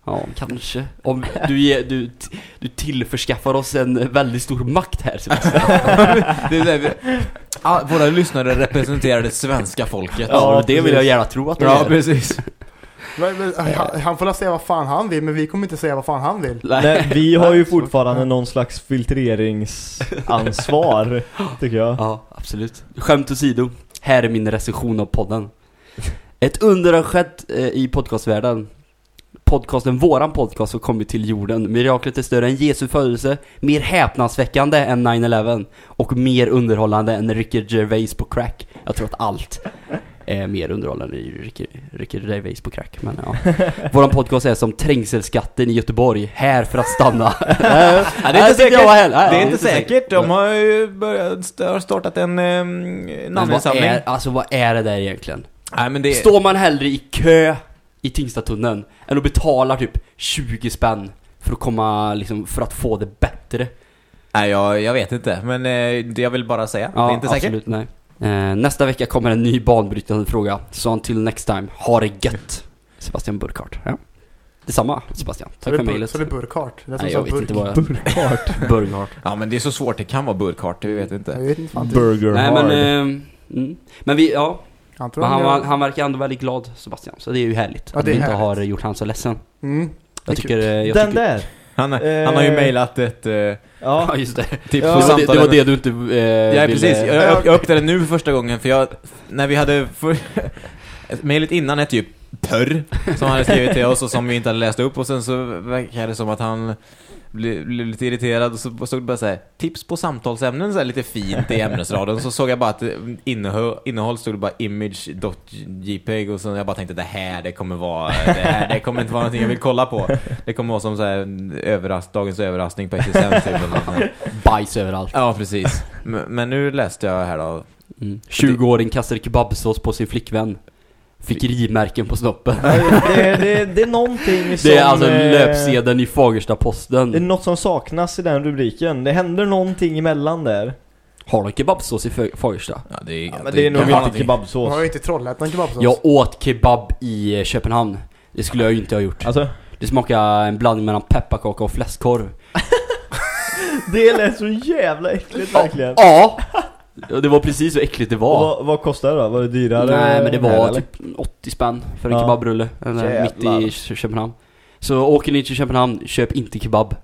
Ja, kanske. Om du, ger, du, du tillförskaffar oss en väldigt stor makt här Sebastian. är ah, våra lyssnare representerar det svenska folket. Ja, det vill jag precis. gärna tro att de Ja, gör. prensigt. Men, men, han, han får säga vad fan han vill, men vi kommer inte säga vad fan han vill. Nej, vi har ju fortfarande någon slags filtreringsansvar, tycker jag. Ja, absolut. Skämt åsido. Här är min recension av podden. Ett under har skett eh, i podcastvärlden. Podcasten Våran Podcast har kommit till jorden. Miraklet är större än Jesu födelse, mer häpnadsväckande än 9-11 och mer underhållande än Ricky Gervais på crack. Jag tror att allt är mer underhållande än Ricky, Ricky Gervais på crack. Men ja. Våran podcast är som trängselskatten i Göteborg, här för att stanna. Ja, det är inte tycker jag säkert. här. Nej, Det är inte säkert. De har ju börjat, startat en vad namninsamling. är, alltså vad är det där egentligen? Nej, men det... Står man hellre i kö i Tingstadtunneln än att betala typ 20 spänn för att komma liksom, för att få det bättre? Nej, jag, jag vet inte. Men eh, det jag vill bara säga. det är inte säkert. absolut, nej. Eh, nästa vecka kommer en ny banbrytande fråga. Så until next time, ha det gött! Sebastian Burkhardt. Ja. Detsamma Sebastian. Så Tack det för mejlet. Så det är burkart. Det är Nej, sa jag vet burk. inte vad jag... Burkart. Burkhardt. Ja, men det är så svårt. Det kan vara burkart. Vi vet Jag inte. vet inte fan. Burger Nej men... Eh, mm. Men vi, ja. Han tror Men han, han han verkar ändå väldigt glad Sebastian. Så det är ju härligt. Ja, att det vi inte härligt. har gjort han så ledsen. Mm. Det Jag tycker... eh, Jag Den tycker där, Han, Eh. han har ju mejlat ett eh, Ja, just det. tips Ja. Det var det, det var det du inte eh, Ja, ville... precis. Jag, jag, jag öppnade nu för första gången, för jag, när vi hade för, mejlet innan hette ju Pörr, som han hade skrivit till oss och som vi inte hade läst upp och sen så verkade det som att han blev, blev lite irriterad och så stod det bara så här, tips på samtalsämnen så här, lite fint i ämnesraden så såg jag bara att innehåll, innehåll stod det bara image.jpg och så jag bara tänkte det här det kommer vara det här det kommer inte vara någonting jag vill kolla på det kommer vara som så här en överras, dagens överraskning på existens typ, sånt. Bajs överallt. Ja, precis. Men, men nu läste jag här då. Mm. 20-åring kastade kebabsås på sin flickvän. Fick rimärken på snoppen. Det, det, det är någonting som... Det är alltså eh, löpsedeln i Det är Fagersta-Posten. något som saknas i den rubriken. Det händer någonting emellan där. Har de kebabsås i Fagersta? Ja, det är, Ja, men det är nog inte någonting. Man kebabsås. har ju inte Trollhättan kebabsås. Jag åt kebab i eh, Köpenhamn. Det skulle jag ju inte ha gjort. Alltså, Det smakar en blandning mellan pepparkaka och fläskkorv. det lät så jävla äckligt verkligen. Ja! Och Det var precis så äckligt det Och var. vad, vad kostade det då? Var det dyrare? Nej men det här, var eller? typ 80 spänn för en Ja. kebabrulle. Eller mitt i Kö- Köpenhamn. Så åker ni till Köpenhamn, köp inte kebab.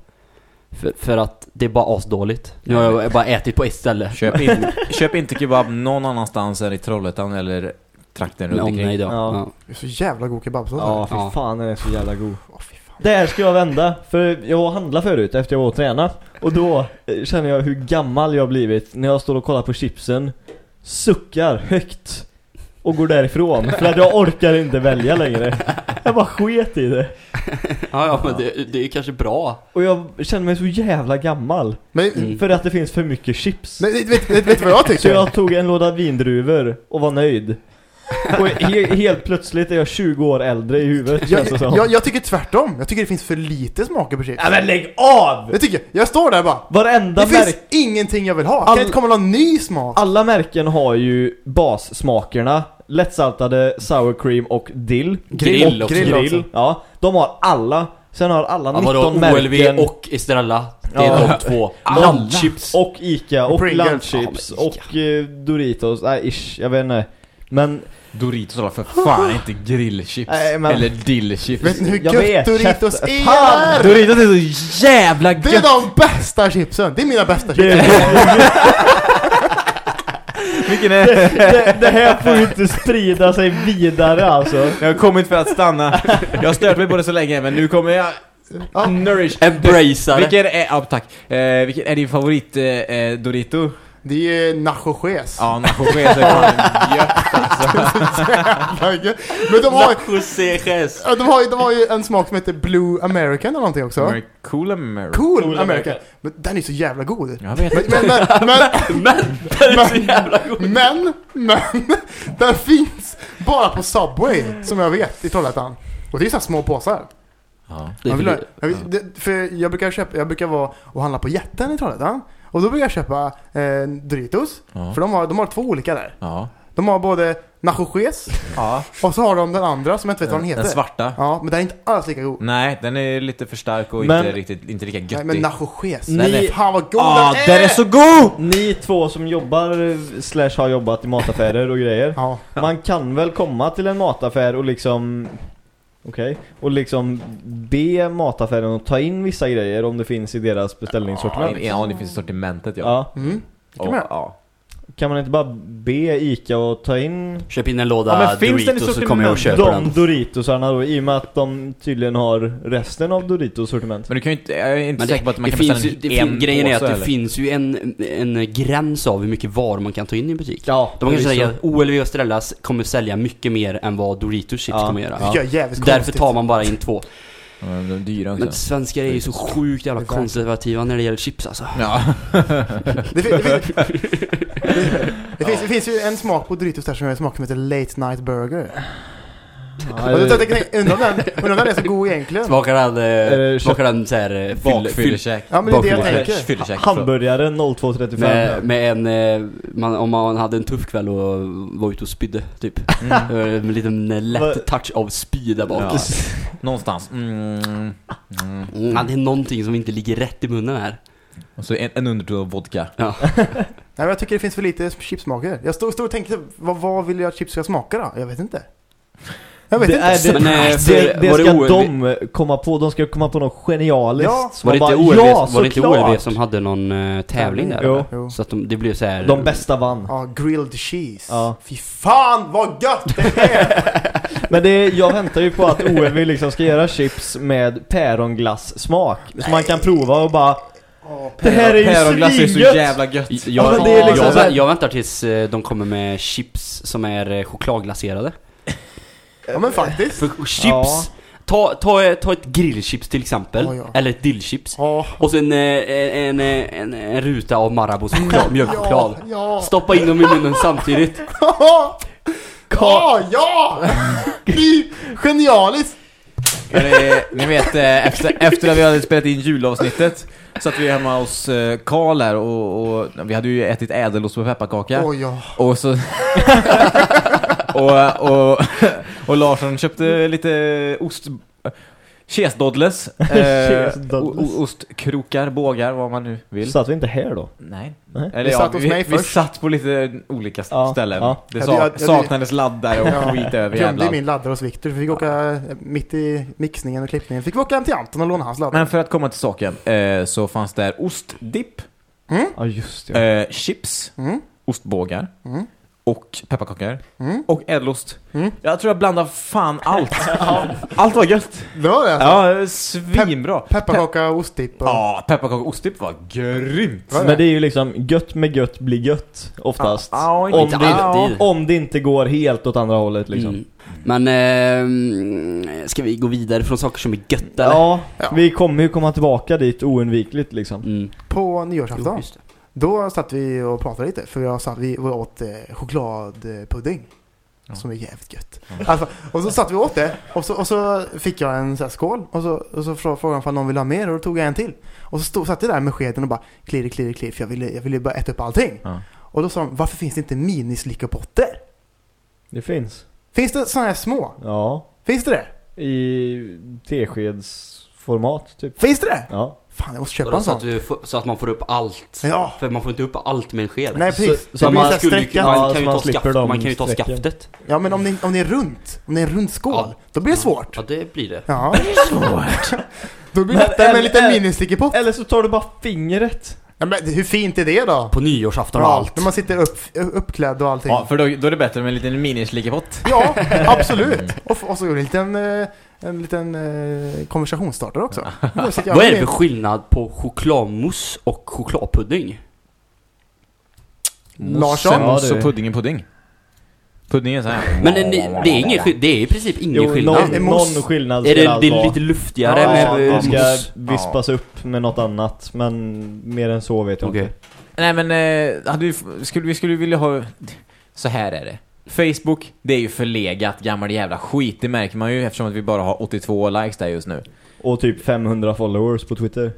För, för att det är bara asdåligt. Nu har jag bara ätit på ett ställe. Köp, in, köp inte kebab någon annanstans än i Trollhättan eller trakten runt Om omkring. nej då. Ja. Ja. Det är så jävla god kebabsås. Ja, fy Ja. fan den är så jävla god. Åh, fy. Där ska jag vända, för jag handlade förut efter jag var och träna Och då eh, känner jag hur gammal jag har blivit när jag står och kollar på chipsen Suckar högt Och går därifrån, för att jag orkar inte välja längre Jag bara sket i det ja, ja men det, det är kanske bra. Och jag känner mig så jävla gammal Men. För att det finns för mycket chips men vet, vet, vet du vad jag Så tycker? jag tog en låda vindruvor och var nöjd Och he helt plötsligt är jag 20 år äldre i huvudet känns det Jag, som jag, jag tycker tvärtom. Jag tycker det finns för lite smaker på chips. Nej men lägg av! Jag tycker, jag står där bara. Varenda Det finns ingenting jag vill ha. Kan All- det inte komma någon ny smak? Alla märken har ju bassmakerna Lättsaltade sour cream och dill Grill och grill, också. Ja, de har alla Sen har alla Ja, 19 vadå? märken OLV och Estrella. Det är Ja. de två. Landchips. och Ica och. Lunchchips Ja, Ica. och eh, Doritos, nej ish, jag vet inte Men Doritos var för fan inte grillchips. Nej, men- Eller dillchips. Vet ni hur Jag gött vet, Doritos käften. är? Doritos är så jävla Det är gött! de bästa chipsen. Det är mina bästa chips. Vilken är... det, det här får ju inte sprida sig vidare alltså Jag har kommit för att stanna. Jag har stört mig på det så länge, men nu kommer jag... Ja. Nourish. Embraceare. Vilken är... Ja, tack. Eh, vilken är din favorit eh, eh, Dorito? Det är Nacho Ches. Ja, Nacho Ches är fan gött alltså. Men de har, ja, de, har, ju- de har ju en smak som heter Blue American eller någonting också. Cool American. Cool, Cool American. American. Men den är så jävla god. Jag vet Men, inte. men, men, men, Men! Den är så jävla god. men, men, den finns bara på Subway, som jag vet, i Trollhättan. Och det är så här små påsar. Ja. Det är Man för vill, det. jag, vill- för jag brukar köpa, jag brukar vara och handla på Jätten i Trollhättan. Och då brukar jag köpa eh, Doritos. Ja. För de har, de har två olika där. Ja. De har både Nacho Ches ja. och så har de den andra som jag inte vet vad den heter. Den svarta. Ja, men den är inte alls lika god. Nej, den är lite för stark och Men- inte, riktigt, inte lika Nej, göttig. men Nacho Ches. Ni- Den är, fan vad god Ah, den är! den är så god! Ni två som jobbar, slash har jobbat i mataffärer och grejer Ja. Man kan väl komma till en mataffär och liksom Okej, och liksom be mataffären att ta in vissa grejer om det finns i deras beställningssortiment Ja, ja, det finns i sortimentet ja. Ja, Mm. Det kan Och, man ja. Kan man inte bara be Ica att ta in Köp in en låda Ja, men Doritos så kommer jag och köper de den. Doritosarna då, i och med att de tydligen har resten av Doritos sortiment Men du kan ju inte, jag är inte Men säker på att man kan finns beställa ju, det en fin, grejen är att det eller? finns ju en, en gräns av hur mycket varor man kan ta in i en butik. Ja, De kan säga att OLV och Estrellas kommer sälja mycket mer än vad Doritos chips Ja. kommer göra. Jävligt Därför konstigt. tar man bara in två. Ja, de är dyra också. Men svenskar är ju så sjukt jävla konservativa när det gäller chips alltså. Ja. Det, det, det, finns, det finns ju en smak på Doritos där som är en smak som heter Late Night Burger. Ja, det- jag undrar om den, är så god egentligen? Smakar den, Eh, eh, smakar den såhär eh, fyll, fyll, Bakfyllekäk. Ja men det är det jag tänker. Hamburgare 0235 med, med en, eh, man, om man hade en tuff kväll och var ute och spydde typ. Mm. Eh, En liten eh, lätt touch av spy där bak. Ja. Någonstans. Mm. Mm. Mm, ja, det är någonting som inte ligger rätt i munnen här. Och så en, en undertro av vodka. Ja. Nej men jag tycker det finns för lite chipsmaker. Jag står, står och tänker, vad, vad vill jag att chips ska smaka då? Jag vet inte. Jag vet det, inte. är det, Men, eh, det, för- det det ska OLV? de komma på, de ska komma på något genialiskt. Ja. Var det inte OLV, ja, var det inte. OLV som hade någon eh, tävling där? Jo. Så att de, det blev så här. De bästa vann. Ja, grilled cheese. Ja. Fy fan vad gött det är! Men det, jag väntar ju på att OLV liksom ska göra chips med päronglass-smak. Så man kan prova och bara Det här är ju Päronglass är så jävla gött. Jag, Ja, det är liksom jag, här- jag väntar tills eh, de kommer med chips som är eh, chokladglaserade. Ja men faktiskt. För chips, Ja. ta, ta, ta ett grillchips till exempel, Ja, ja. eller ett dillchips. Ja. Och sen eh, en, en, en, en ruta av Marabous choklad, mjölkchoklad. Ja, Stoppa in dem i munnen samtidigt. ja! Ja, ja! Det är ju genialiskt! Det, ni vet, eh, efter, efter att vi hade spelat in julavsnittet satt vi hemma hos eh, Karl här och, och vi hade ju ätit ädelost på pepparkaka. Oj, ja. Och så... och, och, och Larsson köpte lite ost... Kesdodles. Eh, o- ostkrokar, bågar, vad man nu vill. Satt vi inte här då? Nej. Nej. Eller Vi ja, satt hos vi, mig vi först. satt på lite olika st- Ja, ställen. ja. Det sa, saknades laddare och Ja. skit över Glömde jävlar. min laddare hos Viktor, vi fick åka mitt i mixningen och klippningen. Fick vi åka hem till Anton och låna hans laddare. Men för att komma till saken eh, så fanns där ostdipp, Ja just det. eh, chips, Mm, ostbågar mm, och pepparkakor. mm. Och ädelost. Mm. Jag tror jag blandade fan allt. Allt var gött. Det var det alltså? Ja, svinbra. Pepparkaka, ostdipp och... Ja, pepparkaka och ostdipp var grymt. Var det? Men det är ju liksom gött med gött blir gött oftast. Ja, om, inte det, om det inte går helt åt andra hållet liksom. Mm. Men, eh, ska vi gå vidare från saker som är gött eller? Ja, Ja. vi kommer ju komma tillbaka dit oundvikligt liksom. Mm. På Jo, nyårsafton. just det. Då satt vi och pratade lite, för jag satt, vi åt eh, chokladpudding. Ja. Som är jävligt gött. Alltså, och så satt vi åt det, och så, och så fick jag en så här skål, och så, och så frå- frågade han om någon ville ha mer, och då tog jag en till. Och så stod, satt jag där med skeden och bara klirr, klirr, klirr, för jag ville, jag ville bara äta upp allting. Ja. Och då sa de, varför finns det inte minislickerpotter? Det finns. Finns det sådana här små? Ja. Finns det det? I teskedsformat typ. Finns det det? Ja. Fan, jag måste köpa en så, att sån. du får, så att man får upp allt? Ja. För man får inte upp allt med en sked. Nej, precis. Så- Så, så det blir man, så här skulle, ju- sträcka. man Ja, kan så ju man ta, slipper skaft, de man kan ju ta strecken. skaftet. Ja, men om det, om det är runt, om det är en rund skål, Ja. då blir det svårt. Ja, det blir det. Ja, då blir det Men lättare med en eller- liten eller- ministickerpott. Eller så tar du bara fingret. Ja, men hur fint är det då? På nyårsafton och allt. när man sitter upp, uppklädd och allting. Ja, för då, då är det bättre med en liten minislikepott. Ja, absolut. Och, f- och så en liten, eh, en liten eh, konversationsstartare också. Vad är det för skillnad på chokladmousse och chokladpudding? Larsson? Ja, det- och pudding pudding. Är så här. Men det, det, är ingen, det är i princip ingen Jo, skillnad. någon, någon skillnad är det, det är vara. lite luftigare Ja, med det ska mousse? vispas upp med något annat, men mer än så vet jag Okej. inte. Nej men, eh, hade vi, skulle, vi skulle vilja ha... Så här är det. Facebook, det är ju förlegat gammal jävla skit. Det märker man ju eftersom att vi bara har 82 likes där just nu. Och typ 500 followers på Twitter.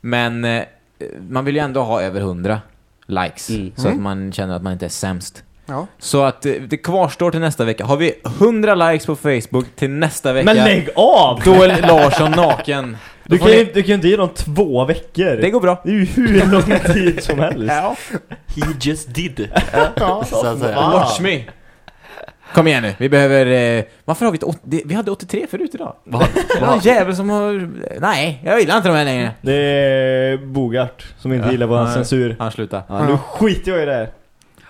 Men eh, man vill ju ändå ha över 100 likes. Mm. Så att Mm. man känner att man inte är sämst. Ja. Så att eh, det kvarstår till nästa vecka. Har vi 100 likes på Facebook till nästa vecka, Men lägg av! då är Larsson naken. Du kan, ni- ju, du kan ju inte ge dem två veckor. Det går bra. Det är ju hur lång tid som helst. He just did. Ja, Så att säga. Watch me! Kom igen nu, vi behöver... Eh, varför har vi det- Vi hade 83 förut idag. Vad- Det någon jävel som har... Nej, jag gillar inte de här längre. Det är Bogart som inte Ja. gillar våran Ja. censur. Han slutar. Ja, nu skiter jag i det här.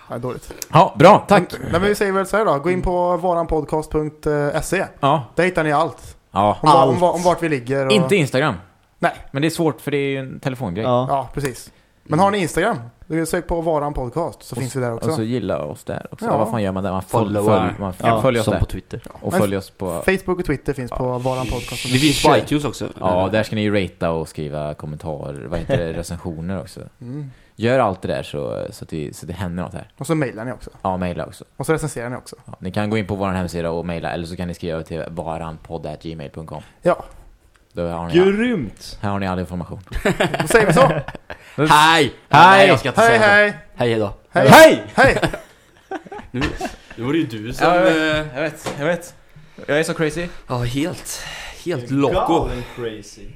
Ja, dåligt. Ja, bra, tack. Nej, men vi säger väl så här då. Gå in på varanpodcast.se. Ja. Där hittar ni allt. Ja. Om, var, om, Allt. var, om vart vi ligger. Och... Inte Instagram. Nej. Men det är svårt för det är ju en telefongrej. Ja. Ja, precis. Men har ni Instagram? Du sök på varan podcast så finns vi där också. Och så gilla oss där också. Ja. Vad fan gör man där? Man följ, följ, man Ja, följer oss Som där. på Twitter. Och Men- följ oss på... Facebook och Twitter finns på varan podcast. Vi finns på iTunes också. Ja, där ska ni ratea och skriva kommentarer, vad heter det, recensioner också. Mm. Gör allt det där så, så, att det, så att det händer något här. Och så mailar ni också. Ja, mejla också. Och så recenserar ni också. Ja, ni kan gå in på vår hemsida och mejla, eller så kan ni skriva till varanpodd.gmail.com. Ja, Då har ni, Grymt! här har ni all information. då säger vi så. Hej! Hej! Nej, jag ska inte hej, säga så. hej! Hej då. Hej! Hej! Hej! Nu, nu var det ju du som... Ja, jag, eh, vet, jag vet, jag vet. Jag är så crazy. Ja, helt, helt loco. Crazy.